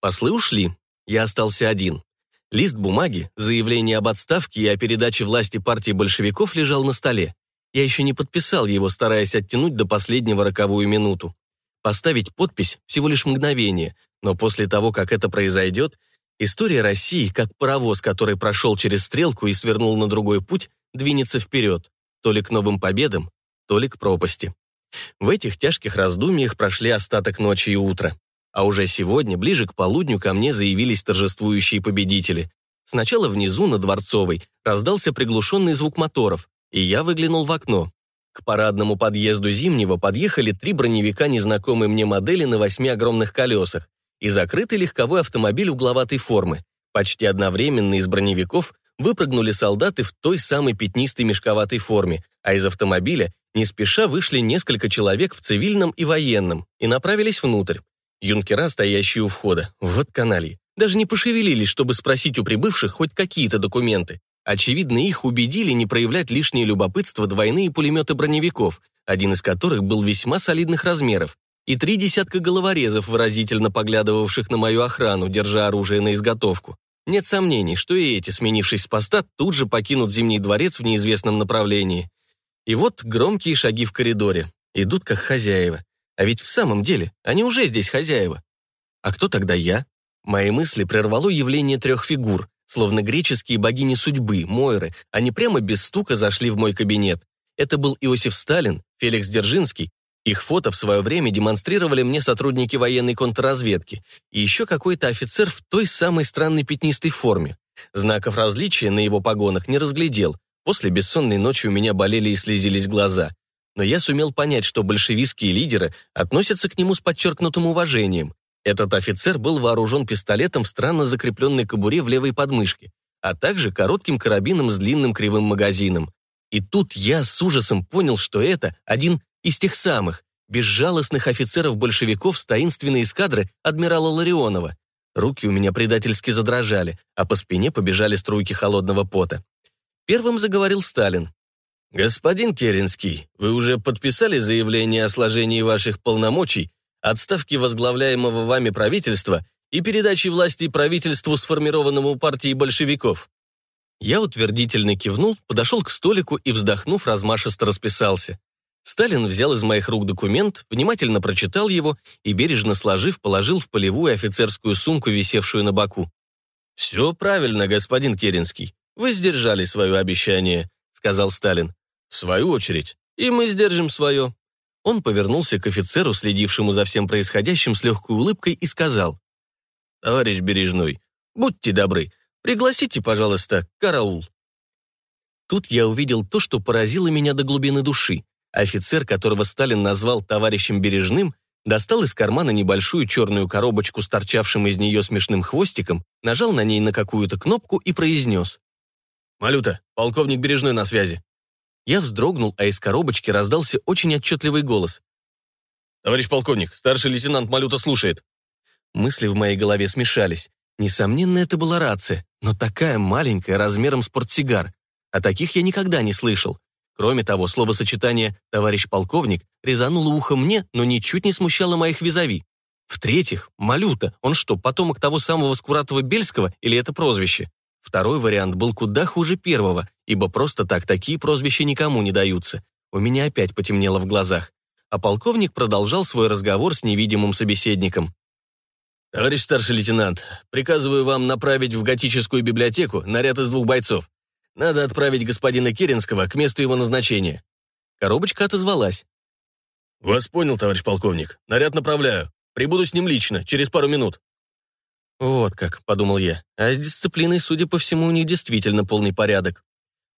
Послы ушли. Я остался один. Лист бумаги, заявление об отставке и о передаче власти партии большевиков лежал на столе. Я еще не подписал его, стараясь оттянуть до последнего роковую минуту. Поставить подпись всего лишь мгновение, но после того, как это произойдет, История России, как паровоз, который прошел через стрелку и свернул на другой путь, двинется вперед, то ли к новым победам, то ли к пропасти. В этих тяжких раздумьях прошли остаток ночи и утра. А уже сегодня, ближе к полудню, ко мне заявились торжествующие победители. Сначала внизу, на Дворцовой, раздался приглушенный звук моторов, и я выглянул в окно. К парадному подъезду Зимнего подъехали три броневика незнакомой мне модели на восьми огромных колесах и закрытый легковой автомобиль угловатой формы. Почти одновременно из броневиков выпрыгнули солдаты в той самой пятнистой мешковатой форме, а из автомобиля не спеша вышли несколько человек в цивильном и военном и направились внутрь. Юнкера, стоящие у входа, вот канальи, даже не пошевелились, чтобы спросить у прибывших хоть какие-то документы. Очевидно, их убедили не проявлять лишнее любопытство двойные пулеметы броневиков, один из которых был весьма солидных размеров, и три десятка головорезов, выразительно поглядывавших на мою охрану, держа оружие на изготовку. Нет сомнений, что и эти, сменившись с поста, тут же покинут Зимний дворец в неизвестном направлении. И вот громкие шаги в коридоре. Идут как хозяева. А ведь в самом деле они уже здесь хозяева. А кто тогда я? Мои мысли прервало явление трех фигур, словно греческие богини судьбы, Мойры. Они прямо без стука зашли в мой кабинет. Это был Иосиф Сталин, Феликс Дзержинский. Их фото в свое время демонстрировали мне сотрудники военной контрразведки и еще какой-то офицер в той самой странной пятнистой форме. Знаков различия на его погонах не разглядел. После бессонной ночи у меня болели и слезились глаза. Но я сумел понять, что большевистские лидеры относятся к нему с подчеркнутым уважением. Этот офицер был вооружен пистолетом в странно закрепленной кобуре в левой подмышке, а также коротким карабином с длинным кривым магазином. И тут я с ужасом понял, что это один из тех самых, безжалостных офицеров-большевиков с таинственной эскадры адмирала Ларионова. Руки у меня предательски задрожали, а по спине побежали струйки холодного пота. Первым заговорил Сталин. «Господин Керенский, вы уже подписали заявление о сложении ваших полномочий, отставке возглавляемого вами правительства и передаче власти правительству, сформированному партией большевиков?» Я утвердительно кивнул, подошел к столику и, вздохнув, размашисто расписался. Сталин взял из моих рук документ, внимательно прочитал его и, бережно сложив, положил в полевую офицерскую сумку, висевшую на боку. «Все правильно, господин Керенский. Вы сдержали свое обещание», — сказал Сталин. «В свою очередь. И мы сдержим свое». Он повернулся к офицеру, следившему за всем происходящим с легкой улыбкой, и сказал. «Товарищ Бережной, будьте добры, пригласите, пожалуйста, караул». Тут я увидел то, что поразило меня до глубины души. Офицер, которого Сталин назвал товарищем Бережным, достал из кармана небольшую черную коробочку с торчавшим из нее смешным хвостиком, нажал на ней на какую-то кнопку и произнес. «Малюта, полковник Бережной на связи». Я вздрогнул, а из коробочки раздался очень отчетливый голос. «Товарищ полковник, старший лейтенант Малюта слушает». Мысли в моей голове смешались. Несомненно, это была рация, но такая маленькая, размером с портсигар. О таких я никогда не слышал. Кроме того, словосочетание «товарищ полковник» резануло ухо мне, но ничуть не смущало моих визави. В-третьих, Малюта, он что, потомок того самого Скуратова-Бельского или это прозвище? Второй вариант был куда хуже первого, ибо просто так такие прозвища никому не даются. У меня опять потемнело в глазах. А полковник продолжал свой разговор с невидимым собеседником. «Товарищ старший лейтенант, приказываю вам направить в готическую библиотеку наряд из двух бойцов. Надо отправить господина Керенского к месту его назначения». Коробочка отозвалась. «Вас понял, товарищ полковник. Наряд направляю. Прибуду с ним лично, через пару минут». «Вот как», — подумал я. А с дисциплиной, судя по всему, у них действительно полный порядок.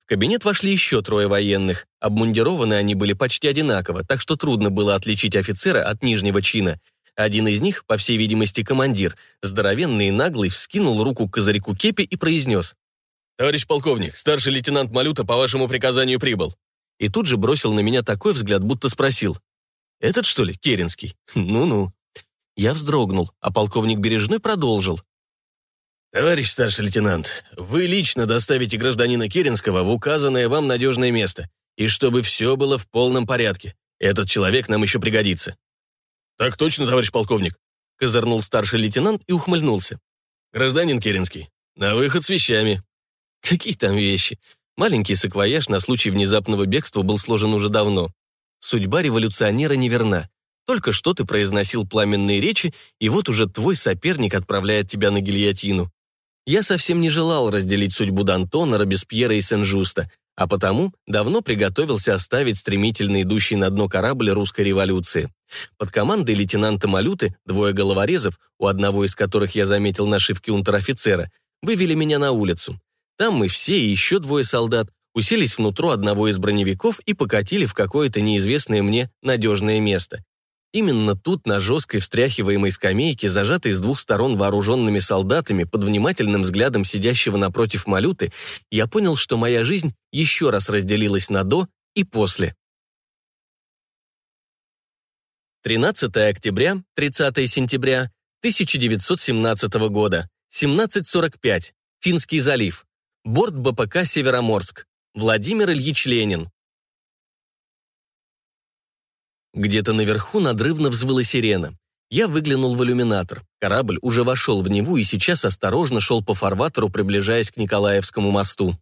В кабинет вошли еще трое военных. Обмундированы они были почти одинаково, так что трудно было отличить офицера от нижнего чина. Один из них, по всей видимости, командир, здоровенный и наглый, вскинул руку к козырьку кепи и произнес. «Товарищ полковник, старший лейтенант Малюта по вашему приказанию прибыл». И тут же бросил на меня такой взгляд, будто спросил. «Этот, что ли, Керенский? Ну-ну». Я вздрогнул, а полковник Бережной продолжил. «Товарищ старший лейтенант, вы лично доставите гражданина Керенского в указанное вам надежное место, и чтобы все было в полном порядке. Этот человек нам еще пригодится». «Так точно, товарищ полковник», — козырнул старший лейтенант и ухмыльнулся. «Гражданин Керенский, на выход с вещами». Какие там вещи? Маленький саквояж на случай внезапного бегства был сложен уже давно. Судьба революционера неверна. Только что ты произносил пламенные речи, и вот уже твой соперник отправляет тебя на гильотину. Я совсем не желал разделить судьбу Д'Антона, Робеспьера и Сен-Жуста, а потому давно приготовился оставить стремительно идущий на дно корабль русской революции. Под командой лейтенанта Малюты двое головорезов, у одного из которых я заметил нашивки унтер-офицера, вывели меня на улицу. Там мы все и еще двое солдат уселись внутрь одного из броневиков и покатили в какое-то неизвестное мне надежное место. Именно тут, на жесткой встряхиваемой скамейке, зажатой с двух сторон вооруженными солдатами, под внимательным взглядом сидящего напротив Малюты, я понял, что моя жизнь еще раз разделилась на «до» и «после». 13 октября, 30 сентября 1917 года, 17.45, Финский залив. Борт БПК «Североморск». Владимир Ильич Ленин. Где-то наверху надрывно взвыла сирена. Я выглянул в иллюминатор. Корабль уже вошел в Неву и сейчас осторожно шел по фарватеру, приближаясь к Николаевскому мосту.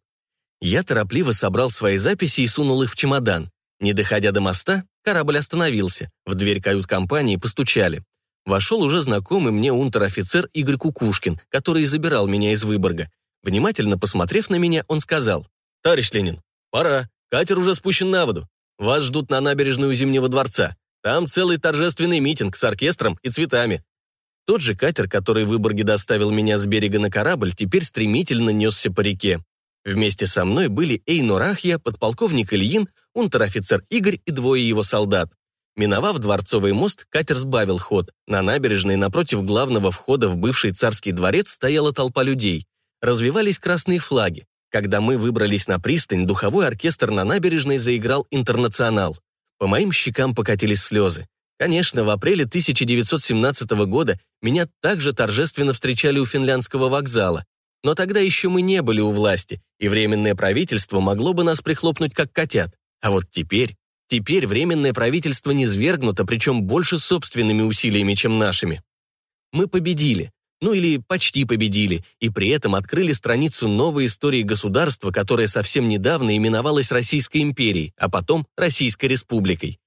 Я торопливо собрал свои записи и сунул их в чемодан. Не доходя до моста, корабль остановился. В дверь кают-компании постучали. Вошел уже знакомый мне унтер-офицер Игорь Кукушкин, который забирал меня из Выборга. Внимательно посмотрев на меня, он сказал, «Товарищ Ленин, пора, катер уже спущен на воду. Вас ждут на набережной у Зимнего дворца. Там целый торжественный митинг с оркестром и цветами. Тот же катер, который в Выборге доставил меня с берега на корабль, теперь стремительно несся по реке. Вместе со мной были Эйно Рахья, подполковник Ильин, унтер-офицер Игорь и двое его солдат. Миновав Дворцовый мост, катер сбавил ход. На набережной напротив главного входа в бывший царский дворец стояла толпа людей. Развивались красные флаги. Когда мы выбрались на пристань, духовой оркестр на набережной заиграл «Интернационал». По моим щекам покатились слезы. Конечно, в апреле 1917 года меня также торжественно встречали у финляндского вокзала. Но тогда еще мы не были у власти, и Временное правительство могло бы нас прихлопнуть как котят. А вот теперь... Теперь Временное правительство не свергнуто, причем больше собственными усилиями, чем нашими. Мы победили. Ну или почти победили, и при этом открыли страницу новой истории государства, которое совсем недавно именовалось Российской империей, а потом Российской республикой.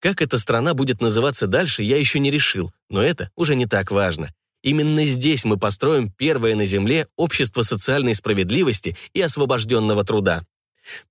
Как эта страна будет называться дальше, я еще не решил, но это уже не так важно. Именно здесь мы построим первое на Земле общество социальной справедливости и освобожденного труда.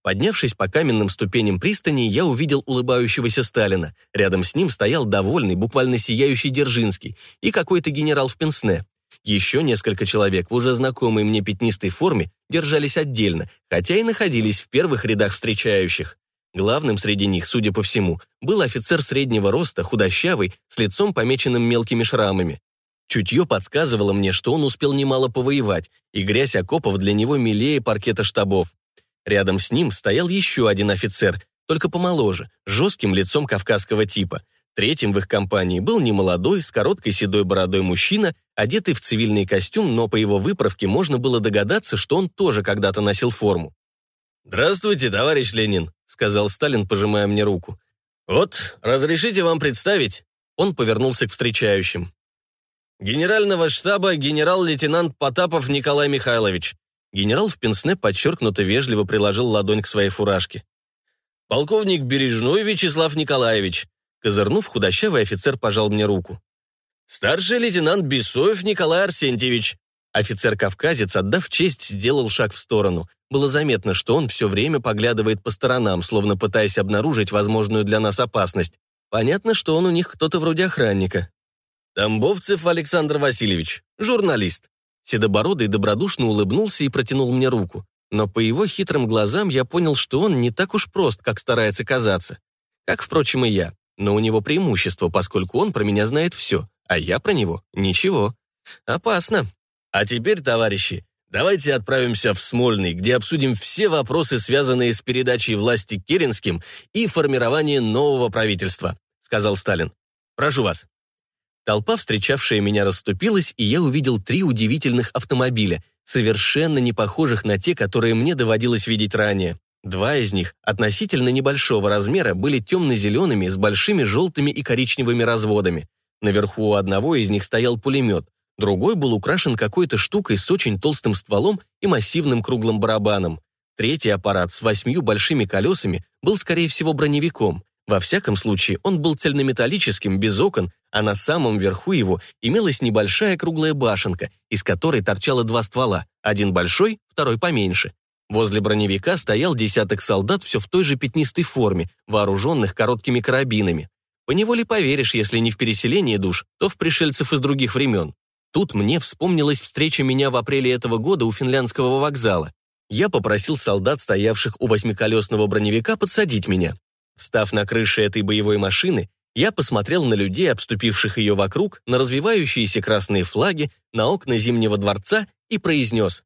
Поднявшись по каменным ступеням пристани, я увидел улыбающегося Сталина. Рядом с ним стоял довольный, буквально сияющий Держинский и какой-то генерал в пенсне. Еще несколько человек в уже знакомой мне пятнистой форме держались отдельно, хотя и находились в первых рядах встречающих. Главным среди них, судя по всему, был офицер среднего роста, худощавый, с лицом помеченным мелкими шрамами. Чутье подсказывало мне, что он успел немало повоевать, и грязь окопов для него милее паркета штабов. Рядом с ним стоял еще один офицер, только помоложе, с жестким лицом кавказского типа. Третьим в их компании был немолодой, с короткой седой бородой мужчина, одетый в цивильный костюм, но по его выправке можно было догадаться, что он тоже когда-то носил форму. «Здравствуйте, товарищ Ленин», — сказал Сталин, пожимая мне руку. «Вот, разрешите вам представить?» Он повернулся к встречающим. Генерального штаба генерал-лейтенант Потапов Николай Михайлович. Генерал в пенсне подчеркнуто вежливо приложил ладонь к своей фуражке. Полковник Бережной Вячеслав Николаевич. Козырнув, худощавый офицер пожал мне руку. Старший лейтенант Бесоев Николай Арсентьевич. Офицер-кавказец, отдав честь, сделал шаг в сторону. Было заметно, что он все время поглядывает по сторонам, словно пытаясь обнаружить возможную для нас опасность. Понятно, что он у них кто-то вроде охранника. «Тамбовцев Александр Васильевич, журналист». Седобородый добродушно улыбнулся и протянул мне руку. Но по его хитрым глазам я понял, что он не так уж прост, как старается казаться. Как, впрочем, и я. Но у него преимущество, поскольку он про меня знает все, а я про него ничего. Опасно. А теперь, товарищи, давайте отправимся в Смольный, где обсудим все вопросы, связанные с передачей власти Керенским и формированием нового правительства, сказал Сталин. Прошу вас. Толпа, встречавшая меня, расступилась, и я увидел три удивительных автомобиля, совершенно не похожих на те, которые мне доводилось видеть ранее. Два из них, относительно небольшого размера, были темно-зелеными с большими желтыми и коричневыми разводами. Наверху у одного из них стоял пулемет, другой был украшен какой-то штукой с очень толстым стволом и массивным круглым барабаном. Третий аппарат с восьмью большими колесами был, скорее всего, броневиком. Во всяком случае, он был цельнометаллическим, без окон, а на самом верху его имелась небольшая круглая башенка, из которой торчало два ствола, один большой, второй поменьше. Возле броневика стоял десяток солдат все в той же пятнистой форме, вооруженных короткими карабинами. Поневоле поверишь, если не в переселение душ, то в пришельцев из других времен. Тут мне вспомнилась встреча меня в апреле этого года у финляндского вокзала. Я попросил солдат, стоявших у восьмиколесного броневика, подсадить меня. Став на крыше этой боевой машины, я посмотрел на людей, обступивших ее вокруг, на развивающиеся красные флаги, на окна Зимнего дворца и произнес.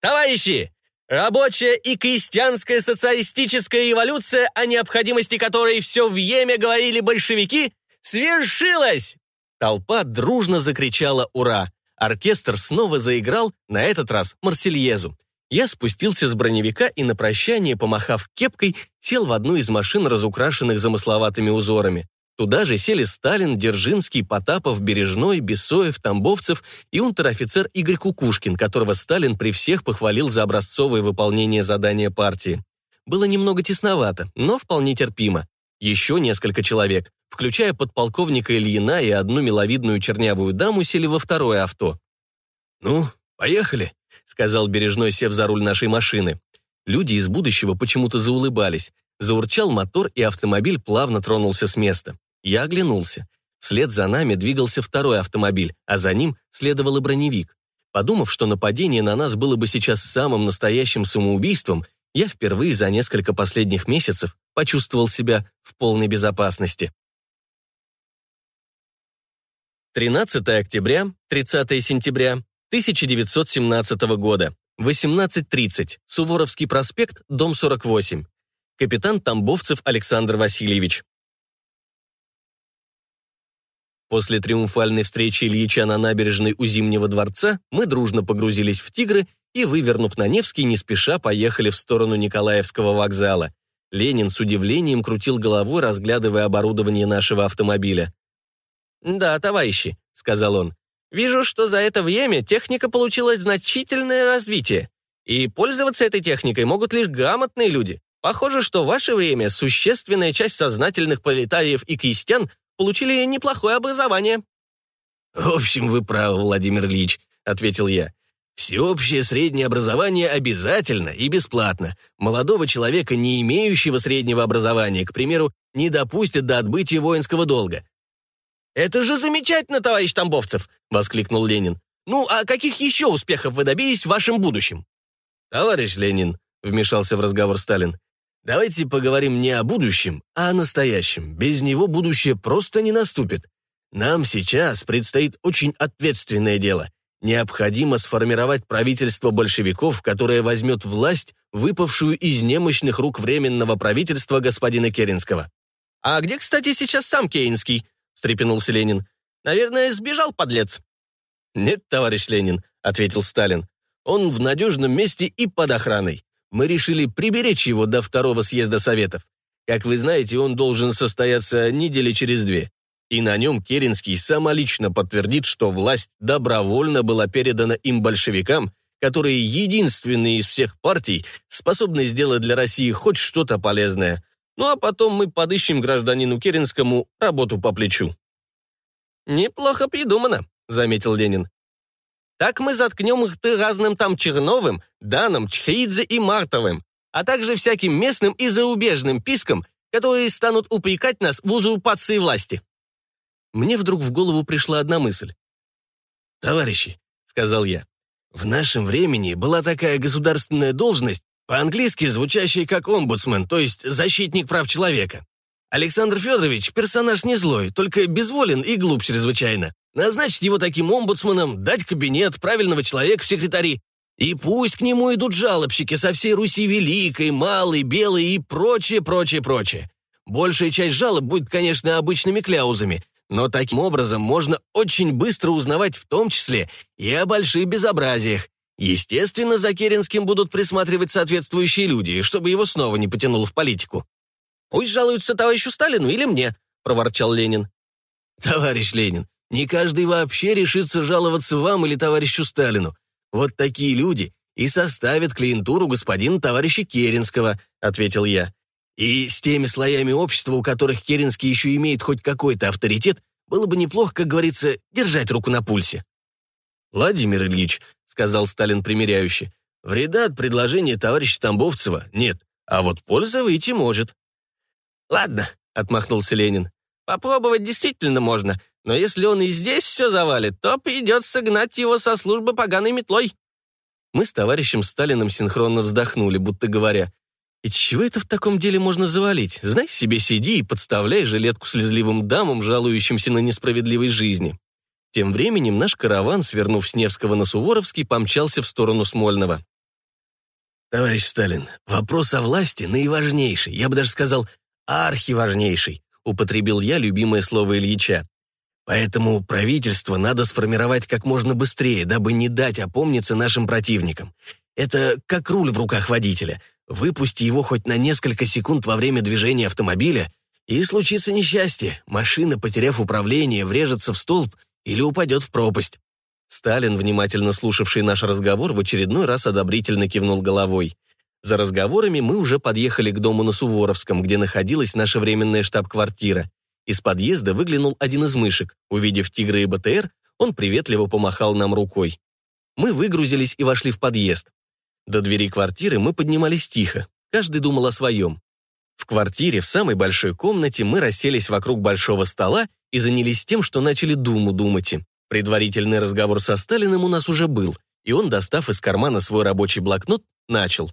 «Товарищи! Рабочая и крестьянская социалистическая революция, о необходимости которой все время говорили большевики, свершилась!» Толпа дружно закричала «Ура!». Оркестр снова заиграл, на этот раз Марсельезу. Я спустился с броневика и на прощание, помахав кепкой, сел в одну из машин, разукрашенных замысловатыми узорами. Туда же сели Сталин, Держинский, Потапов, Бережной, Бесоев, Тамбовцев и унтер-офицер Игорь Кукушкин, которого Сталин при всех похвалил за образцовое выполнение задания партии. Было немного тесновато, но вполне терпимо. Еще несколько человек, включая подполковника Ильина и одну миловидную чернявую даму, сели во второе авто. «Ну, поехали», — сказал Бережной, сев за руль нашей машины. Люди из будущего почему-то заулыбались. Заурчал мотор, и автомобиль плавно тронулся с места. Я оглянулся. Вслед за нами двигался второй автомобиль, а за ним следовал и броневик. Подумав, что нападение на нас было бы сейчас самым настоящим самоубийством, я впервые за несколько последних месяцев почувствовал себя в полной безопасности. 13 октября, 30 сентября 1917 года. 18.30. Суворовский проспект, дом 48. Капитан Тамбовцев Александр Васильевич. После триумфальной встречи Ильича на набережной у Зимнего дворца мы дружно погрузились в «Тигры» и, вывернув на Невский, не спеша поехали в сторону Николаевского вокзала. Ленин с удивлением крутил головой, разглядывая оборудование нашего автомобиля. «Да, товарищи», — сказал он, — «вижу, что за это время техника получила значительное развитие, и пользоваться этой техникой могут лишь грамотные люди. Похоже, что в ваше время существенная часть сознательных пролетариев и крестьян получили неплохое образование». «В общем, вы правы, Владимир Ильич», — ответил я. Всеобщее среднее образование обязательно и бесплатно. Молодого человека, не имеющего среднего образования, к примеру, не допустят до отбытия воинского долга. «Это же замечательно, товарищ Тамбовцев!» — воскликнул Ленин. «Ну, а каких еще успехов вы добились в вашем будущем?» «Товарищ Ленин», — вмешался в разговор Сталин, «давайте поговорим не о будущем, а о настоящем. Без него будущее просто не наступит. Нам сейчас предстоит очень ответственное дело — Необходимо сформировать правительство большевиков, которое возьмет власть, выпавшую из немощных рук временного правительства господина Керенского. «А где, кстати, сейчас сам Керенский?» – встрепенулся Ленин. «Наверное, сбежал, подлец». «Нет, товарищ Ленин», – ответил Сталин. «Он в надежном месте и под охраной. Мы решили приберечь его до второго съезда Советов. Как вы знаете, он должен состояться недели через две и на нем Керенский самолично подтвердит, что власть добровольно была передана им большевикам, которые единственные из всех партий способны сделать для России хоть что-то полезное. Ну а потом мы подыщем гражданину Керенскому работу по плечу. «Неплохо придумано», — заметил Ленин. «Так мы заткнем их ты разным там Черновым, Даном, Чхеидзе и Мартовым, а также всяким местным и зарубежным пискам, которые станут упрекать нас в узурпации власти». Мне вдруг в голову пришла одна мысль. «Товарищи», — сказал я, — «в нашем времени была такая государственная должность, по-английски звучащая как омбудсмен, то есть защитник прав человека. Александр Федорович – персонаж не злой, только безволен и глуп чрезвычайно. Назначить его таким омбудсменом, дать кабинет правильного человека в секретари, и пусть к нему идут жалобщики со всей Руси Великой, Малой, Белой и прочее, прочее, прочее. Большая часть жалоб будет, конечно, обычными кляузами, но таким образом можно очень быстро узнавать в том числе и о больших безобразиях. Естественно, за Керенским будут присматривать соответствующие люди, чтобы его снова не потянуло в политику. «Пусть жалуются товарищу Сталину или мне», — проворчал Ленин. «Товарищ Ленин, не каждый вообще решится жаловаться вам или товарищу Сталину. Вот такие люди и составят клиентуру господина товарища Керенского», — ответил я. И с теми слоями общества, у которых Керенский еще имеет хоть какой-то авторитет, было бы неплохо, как говорится, держать руку на пульсе. «Владимир Ильич», — сказал Сталин примиряюще, «вреда от предложения товарища Тамбовцева нет, а вот польза выйти может». «Ладно», — отмахнулся Ленин, «попробовать действительно можно, но если он и здесь все завалит, то придется гнать его со службы поганой метлой». Мы с товарищем Сталиным синхронно вздохнули, будто говоря, и чего это в таком деле можно завалить? Знай себе, сиди и подставляй жилетку слезливым дамам, жалующимся на несправедливость жизни. Тем временем наш караван, свернув с Невского на Суворовский, помчался в сторону Смольного. «Товарищ Сталин, вопрос о власти наиважнейший, я бы даже сказал, архиважнейший», употребил я любимое слово Ильича. Поэтому правительство надо сформировать как можно быстрее, дабы не дать опомниться нашим противникам. Это как руль в руках водителя. Выпусти его хоть на несколько секунд во время движения автомобиля, и случится несчастье. Машина, потеряв управление, врежется в столб или упадет в пропасть. Сталин, внимательно слушавший наш разговор, в очередной раз одобрительно кивнул головой. За разговорами мы уже подъехали к дому на Суворовском, где находилась наша временная штаб-квартира. Из подъезда выглянул один из мышек. Увидев тигра и БТР, он приветливо помахал нам рукой. Мы выгрузились и вошли в подъезд. До двери квартиры мы поднимались тихо, каждый думал о своем. В квартире, в самой большой комнате, мы расселись вокруг большого стола и занялись тем, что начали думу думать. Предварительный разговор со Сталиным у нас уже был, и он, достав из кармана свой рабочий блокнот, начал.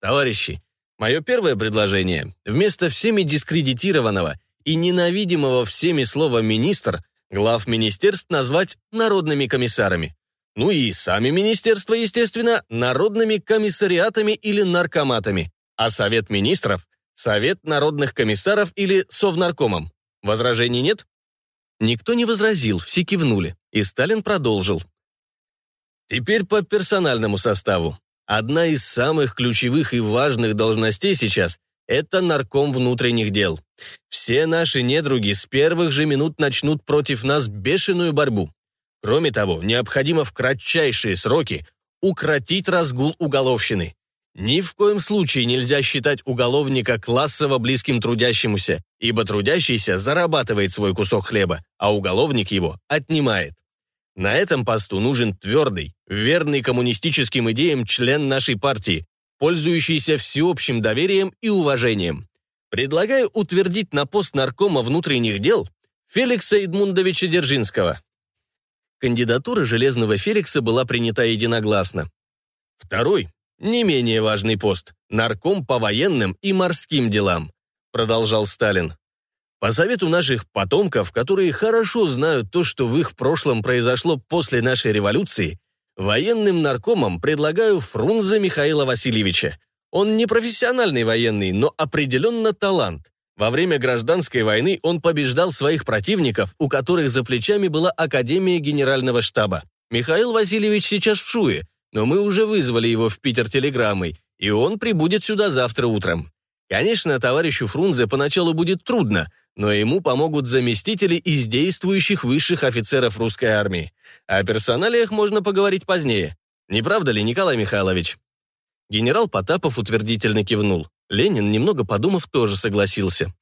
«Товарищи, мое первое предложение – вместо всеми дискредитированного и ненавидимого всеми слова «министр» глав министерств назвать народными комиссарами. Ну и сами министерства, естественно, народными комиссариатами или наркоматами, а Совет министров – Совет народных комиссаров или Совнаркомом. Возражений нет? Никто не возразил, все кивнули, и Сталин продолжил. Теперь по персональному составу. Одна из самых ключевых и важных должностей сейчас – это нарком внутренних дел. Все наши недруги с первых же минут начнут против нас бешеную борьбу. Кроме того, необходимо в кратчайшие сроки укротить разгул уголовщины. Ни в коем случае нельзя считать уголовника классово близким трудящемуся, ибо трудящийся зарабатывает свой кусок хлеба, а уголовник его отнимает. На этом посту нужен твердый, верный коммунистическим идеям член нашей партии, пользующийся всеобщим доверием и уважением. Предлагаю утвердить на пост наркома внутренних дел Феликса Эдмундовича Держинского. Кандидатура Железного Феликса была принята единогласно. Второй, не менее важный пост – нарком по военным и морским делам, продолжал Сталин. По совету наших потомков, которые хорошо знают то, что в их прошлом произошло после нашей революции, военным наркомам предлагаю Фрунзе Михаила Васильевича. Он не профессиональный военный, но определенно талант. Во время гражданской войны он побеждал своих противников, у которых за плечами была Академия Генерального штаба. Михаил Васильевич сейчас в Шуе, но мы уже вызвали его в Питер телеграммой, и он прибудет сюда завтра утром. Конечно, товарищу Фрунзе поначалу будет трудно, но ему помогут заместители из действующих высших офицеров русской армии. О персоналиях можно поговорить позднее. Не правда ли, Николай Михайлович? Генерал Потапов утвердительно кивнул. Ленин, немного подумав, тоже согласился.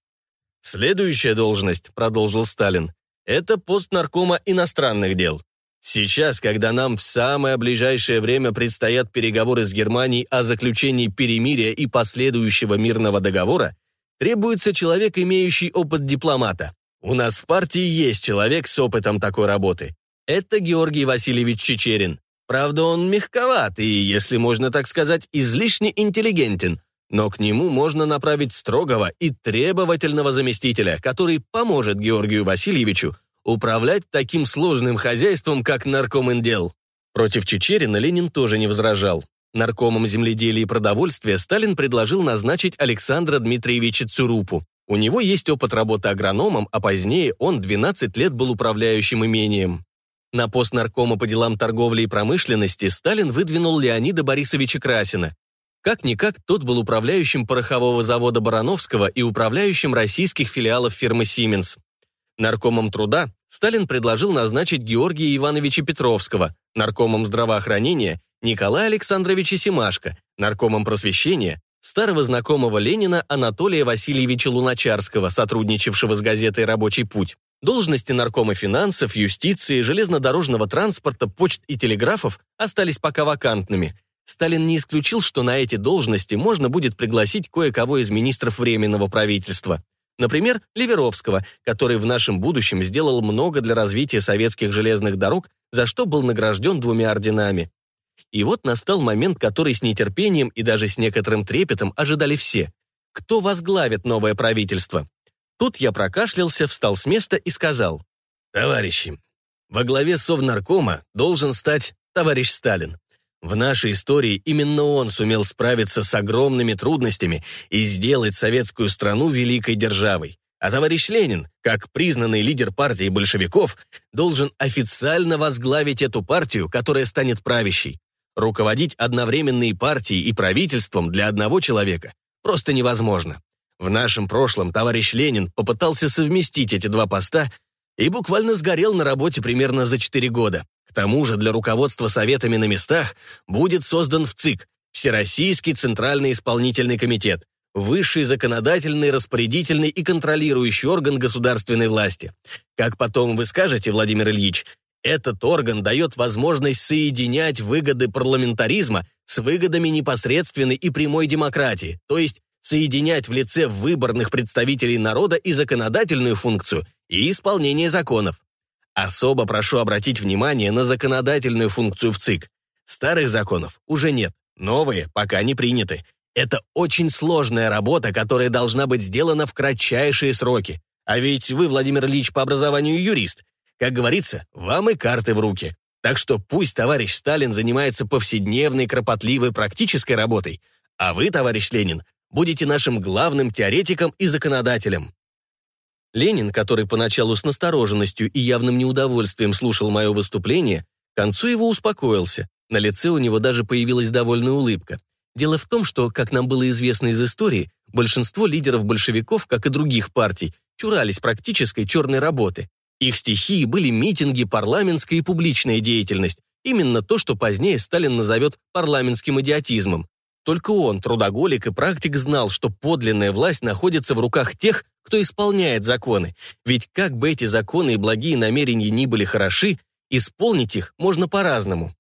«Следующая должность», — продолжил Сталин, — «это пост наркома иностранных дел. Сейчас, когда нам в самое ближайшее время предстоят переговоры с Германией о заключении перемирия и последующего мирного договора, требуется человек, имеющий опыт дипломата. У нас в партии есть человек с опытом такой работы. Это Георгий Васильевич Чечерин. Правда, он мягковат и, если можно так сказать, излишне интеллигентен, но к нему можно направить строгого и требовательного заместителя, который поможет Георгию Васильевичу управлять таким сложным хозяйством, как наркоминдел. Против Чечерина Ленин тоже не возражал. Наркомом земледелия и продовольствия Сталин предложил назначить Александра Дмитриевича Цурупу. У него есть опыт работы агрономом, а позднее он 12 лет был управляющим имением. На пост наркома по делам торговли и промышленности Сталин выдвинул Леонида Борисовича Красина. Как-никак тот был управляющим порохового завода Барановского и управляющим российских филиалов фирмы «Сименс». Наркомом труда Сталин предложил назначить Георгия Ивановича Петровского, наркомом здравоохранения Николая Александровича Семашко, наркомом просвещения старого знакомого Ленина Анатолия Васильевича Луначарского, сотрудничавшего с газетой «Рабочий путь». Должности наркома финансов, юстиции, железнодорожного транспорта, почт и телеграфов остались пока вакантными. Сталин не исключил, что на эти должности можно будет пригласить кое-кого из министров Временного правительства. Например, Ливеровского, который в нашем будущем сделал много для развития советских железных дорог, за что был награжден двумя орденами. И вот настал момент, который с нетерпением и даже с некоторым трепетом ожидали все. Кто возглавит новое правительство? Тут я прокашлялся, встал с места и сказал. «Товарищи, во главе Совнаркома должен стать товарищ Сталин. В нашей истории именно он сумел справиться с огромными трудностями и сделать советскую страну великой державой. А товарищ Ленин, как признанный лидер партии большевиков, должен официально возглавить эту партию, которая станет правящей. Руководить одновременно и партией, и правительством для одного человека просто невозможно. В нашем прошлом товарищ Ленин попытался совместить эти два поста и буквально сгорел на работе примерно за 4 года тому же для руководства советами на местах будет создан ВЦИК – Всероссийский Центральный Исполнительный Комитет, высший законодательный, распорядительный и контролирующий орган государственной власти. Как потом вы скажете, Владимир Ильич, Этот орган дает возможность соединять выгоды парламентаризма с выгодами непосредственной и прямой демократии, то есть соединять в лице выборных представителей народа и законодательную функцию, и исполнение законов. Особо прошу обратить внимание на законодательную функцию в ЦИК. Старых законов уже нет, новые пока не приняты. Это очень сложная работа, которая должна быть сделана в кратчайшие сроки. А ведь вы, Владимир Ильич, по образованию юрист. Как говорится, вам и карты в руки. Так что пусть товарищ Сталин занимается повседневной, кропотливой, практической работой, а вы, товарищ Ленин, будете нашим главным теоретиком и законодателем. Ленин, который поначалу с настороженностью и явным неудовольствием слушал мое выступление, к концу его успокоился. На лице у него даже появилась довольная улыбка. Дело в том, что, как нам было известно из истории, большинство лидеров большевиков, как и других партий, чурались практической черной работы. Их стихии были митинги, парламентская и публичная деятельность, именно то, что позднее Сталин назовет парламентским идиотизмом. Только он, трудоголик и практик, знал, что подлинная власть находится в руках тех, кто исполняет законы. Ведь как бы эти законы и благие намерения ни были хороши, исполнить их можно по-разному.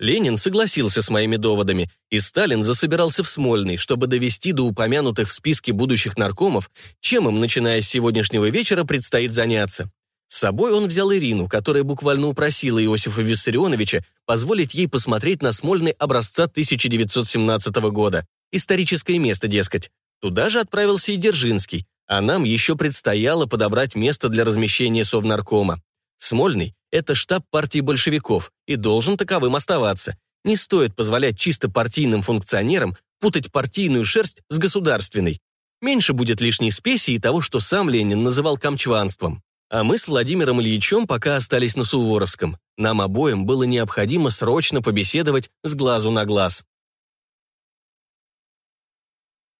Ленин согласился с моими доводами, и Сталин засобирался в Смольный, чтобы довести до упомянутых в списке будущих наркомов, чем им, начиная с сегодняшнего вечера, предстоит заняться. С собой он взял Ирину, которая буквально упросила Иосифа Виссарионовича позволить ей посмотреть на Смольный образца 1917 года. Историческое место, дескать. Туда же отправился и Держинский, а нам еще предстояло подобрать место для размещения Совнаркома. Смольный – это штаб партии большевиков и должен таковым оставаться. Не стоит позволять чисто партийным функционерам путать партийную шерсть с государственной. Меньше будет лишней спеси и того, что сам Ленин называл камчванством. А мы с Владимиром Ильичем пока остались на Суворовском. Нам обоим было необходимо срочно побеседовать с глазу на глаз.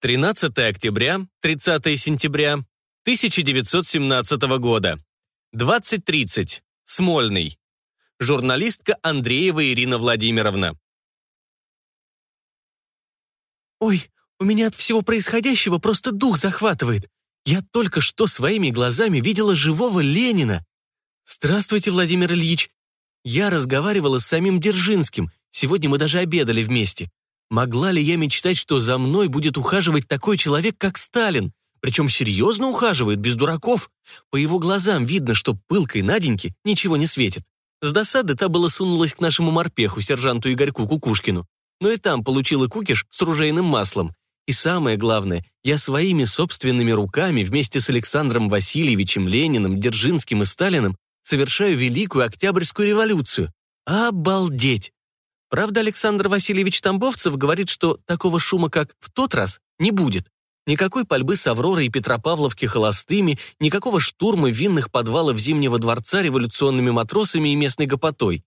13 октября, 30 сентября 1917 года. 20.30. Смольный. Журналистка Андреева Ирина Владимировна. «Ой, у меня от всего происходящего просто дух захватывает. Я только что своими глазами видела живого Ленина. Здравствуйте, Владимир Ильич. Я разговаривала с самим Держинским. Сегодня мы даже обедали вместе. Могла ли я мечтать, что за мной будет ухаживать такой человек, как Сталин? Причем серьезно ухаживает, без дураков. По его глазам видно, что пылкой Наденьки ничего не светит. С досады та была сунулась к нашему морпеху, сержанту Игорьку Кукушкину. Но и там получила кукиш с ружейным маслом. И самое главное, я своими собственными руками вместе с Александром Васильевичем, Лениным, Держинским и Сталиным совершаю Великую Октябрьскую революцию. Обалдеть! Правда, Александр Васильевич Тамбовцев говорит, что такого шума, как в тот раз, не будет. Никакой пальбы с Авророй и Петропавловки холостыми, никакого штурма винных подвалов Зимнего дворца революционными матросами и местной гопотой.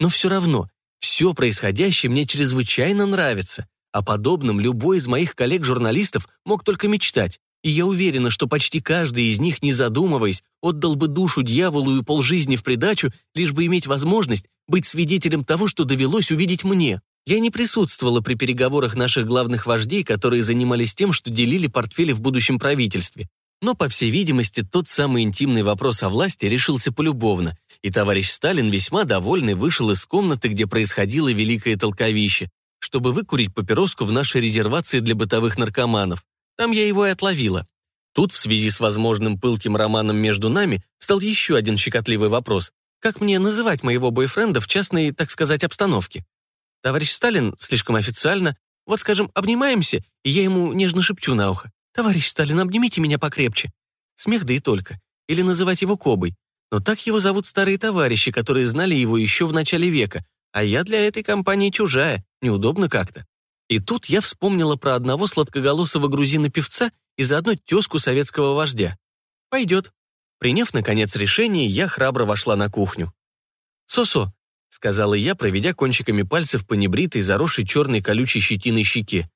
Но все равно, все происходящее мне чрезвычайно нравится. О подобном любой из моих коллег-журналистов мог только мечтать. И я уверена, что почти каждый из них, не задумываясь, отдал бы душу дьяволу и полжизни в придачу, лишь бы иметь возможность быть свидетелем того, что довелось увидеть мне. Я не присутствовала при переговорах наших главных вождей, которые занимались тем, что делили портфели в будущем правительстве. Но, по всей видимости, тот самый интимный вопрос о власти решился полюбовно, и товарищ Сталин, весьма довольный, вышел из комнаты, где происходило великое толковище, чтобы выкурить папироску в нашей резервации для бытовых наркоманов. Там я его и отловила. Тут, в связи с возможным пылким романом между нами, стал еще один щекотливый вопрос. Как мне называть моего бойфренда в частной, так сказать, обстановке? Товарищ Сталин слишком официально. Вот, скажем, обнимаемся, и я ему нежно шепчу на ухо. «Товарищ Сталин, обнимите меня покрепче». Смех да и только. Или называть его Кобой. Но так его зовут старые товарищи, которые знали его еще в начале века, а я для этой компании чужая, неудобно как-то. И тут я вспомнила про одного сладкоголосого грузина-певца и заодно тезку советского вождя. Пойдет. Приняв, наконец, решение, я храбро вошла на кухню. «Сосо», — сказала я, проведя кончиками пальцев по небритой, заросшей черной колючей щетиной щеке.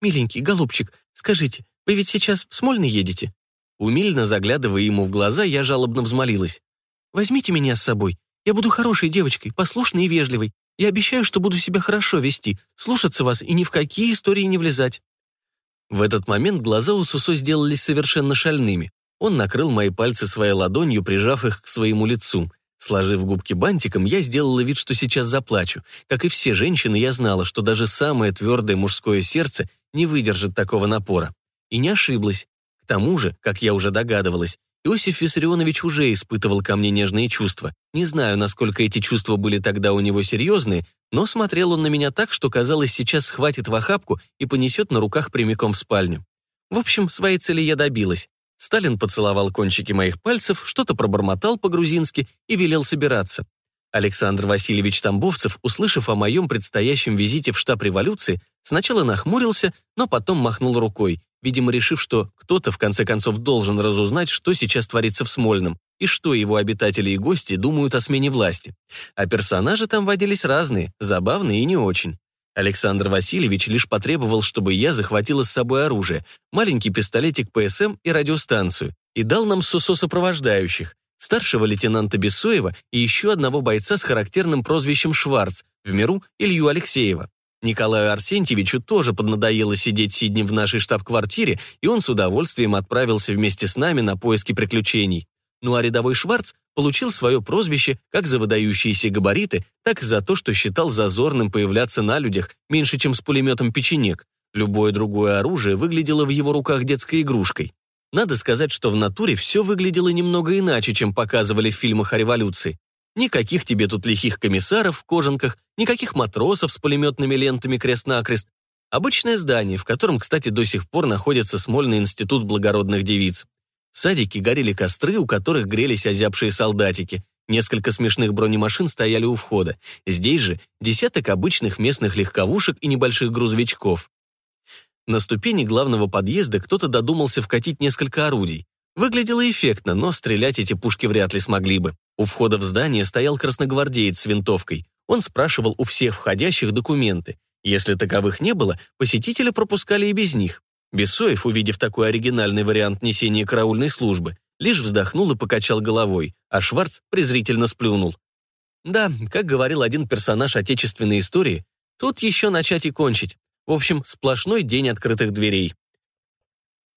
«Миленький, голубчик, скажите, вы ведь сейчас в Смольный едете?» Умильно заглядывая ему в глаза, я жалобно взмолилась. «Возьмите меня с собой. Я буду хорошей девочкой, послушной и вежливой. Я обещаю, что буду себя хорошо вести, слушаться вас и ни в какие истории не влезать». В этот момент глаза у Сусо сделались совершенно шальными. Он накрыл мои пальцы своей ладонью, прижав их к своему лицу. Сложив губки бантиком, я сделала вид, что сейчас заплачу. Как и все женщины, я знала, что даже самое твердое мужское сердце не выдержит такого напора. И не ошиблась. К тому же, как я уже догадывалась, Иосиф Виссарионович уже испытывал ко мне нежные чувства. Не знаю, насколько эти чувства были тогда у него серьезные, но смотрел он на меня так, что, казалось, сейчас схватит в охапку и понесет на руках прямиком в спальню. В общем, своей цели я добилась. Сталин поцеловал кончики моих пальцев, что-то пробормотал по-грузински и велел собираться. Александр Васильевич Тамбовцев, услышав о моем предстоящем визите в штаб революции, сначала нахмурился, но потом махнул рукой, видимо, решив, что кто-то в конце концов должен разузнать, что сейчас творится в Смольном, и что его обитатели и гости думают о смене власти. А персонажи там водились разные, забавные и не очень. Александр Васильевич лишь потребовал, чтобы я захватила с собой оружие, маленький пистолетик ПСМ и радиостанцию, и дал нам СОСО-сопровождающих, старшего лейтенанта Бессоева и еще одного бойца с характерным прозвищем Шварц, в миру Илью Алексеева. Николаю Арсентьевичу тоже поднадоело сидеть Сидни в нашей штаб-квартире, и он с удовольствием отправился вместе с нами на поиски приключений. Ну а рядовой Шварц получил свое прозвище как за выдающиеся габариты, так и за то, что считал зазорным появляться на людях меньше, чем с пулеметом печенек. Любое другое оружие выглядело в его руках детской игрушкой. Надо сказать, что в натуре все выглядело немного иначе, чем показывали в фильмах о революции. Никаких тебе тут лихих комиссаров в кожанках, никаких матросов с пулеметными лентами крест-накрест. Обычное здание, в котором, кстати, до сих пор находится Смольный институт благородных девиц. В садике горели костры, у которых грелись озябшие солдатики. Несколько смешных бронемашин стояли у входа. Здесь же десяток обычных местных легковушек и небольших грузовичков. На ступени главного подъезда кто-то додумался вкатить несколько орудий. Выглядело эффектно, но стрелять эти пушки вряд ли смогли бы. У входа в здание стоял красногвардеец с винтовкой. Он спрашивал у всех входящих документы. Если таковых не было, посетителя пропускали и без них. Бессоев, увидев такой оригинальный вариант несения караульной службы, лишь вздохнул и покачал головой, а Шварц презрительно сплюнул. Да, как говорил один персонаж отечественной истории, тут еще начать и кончить. В общем, сплошной день открытых дверей.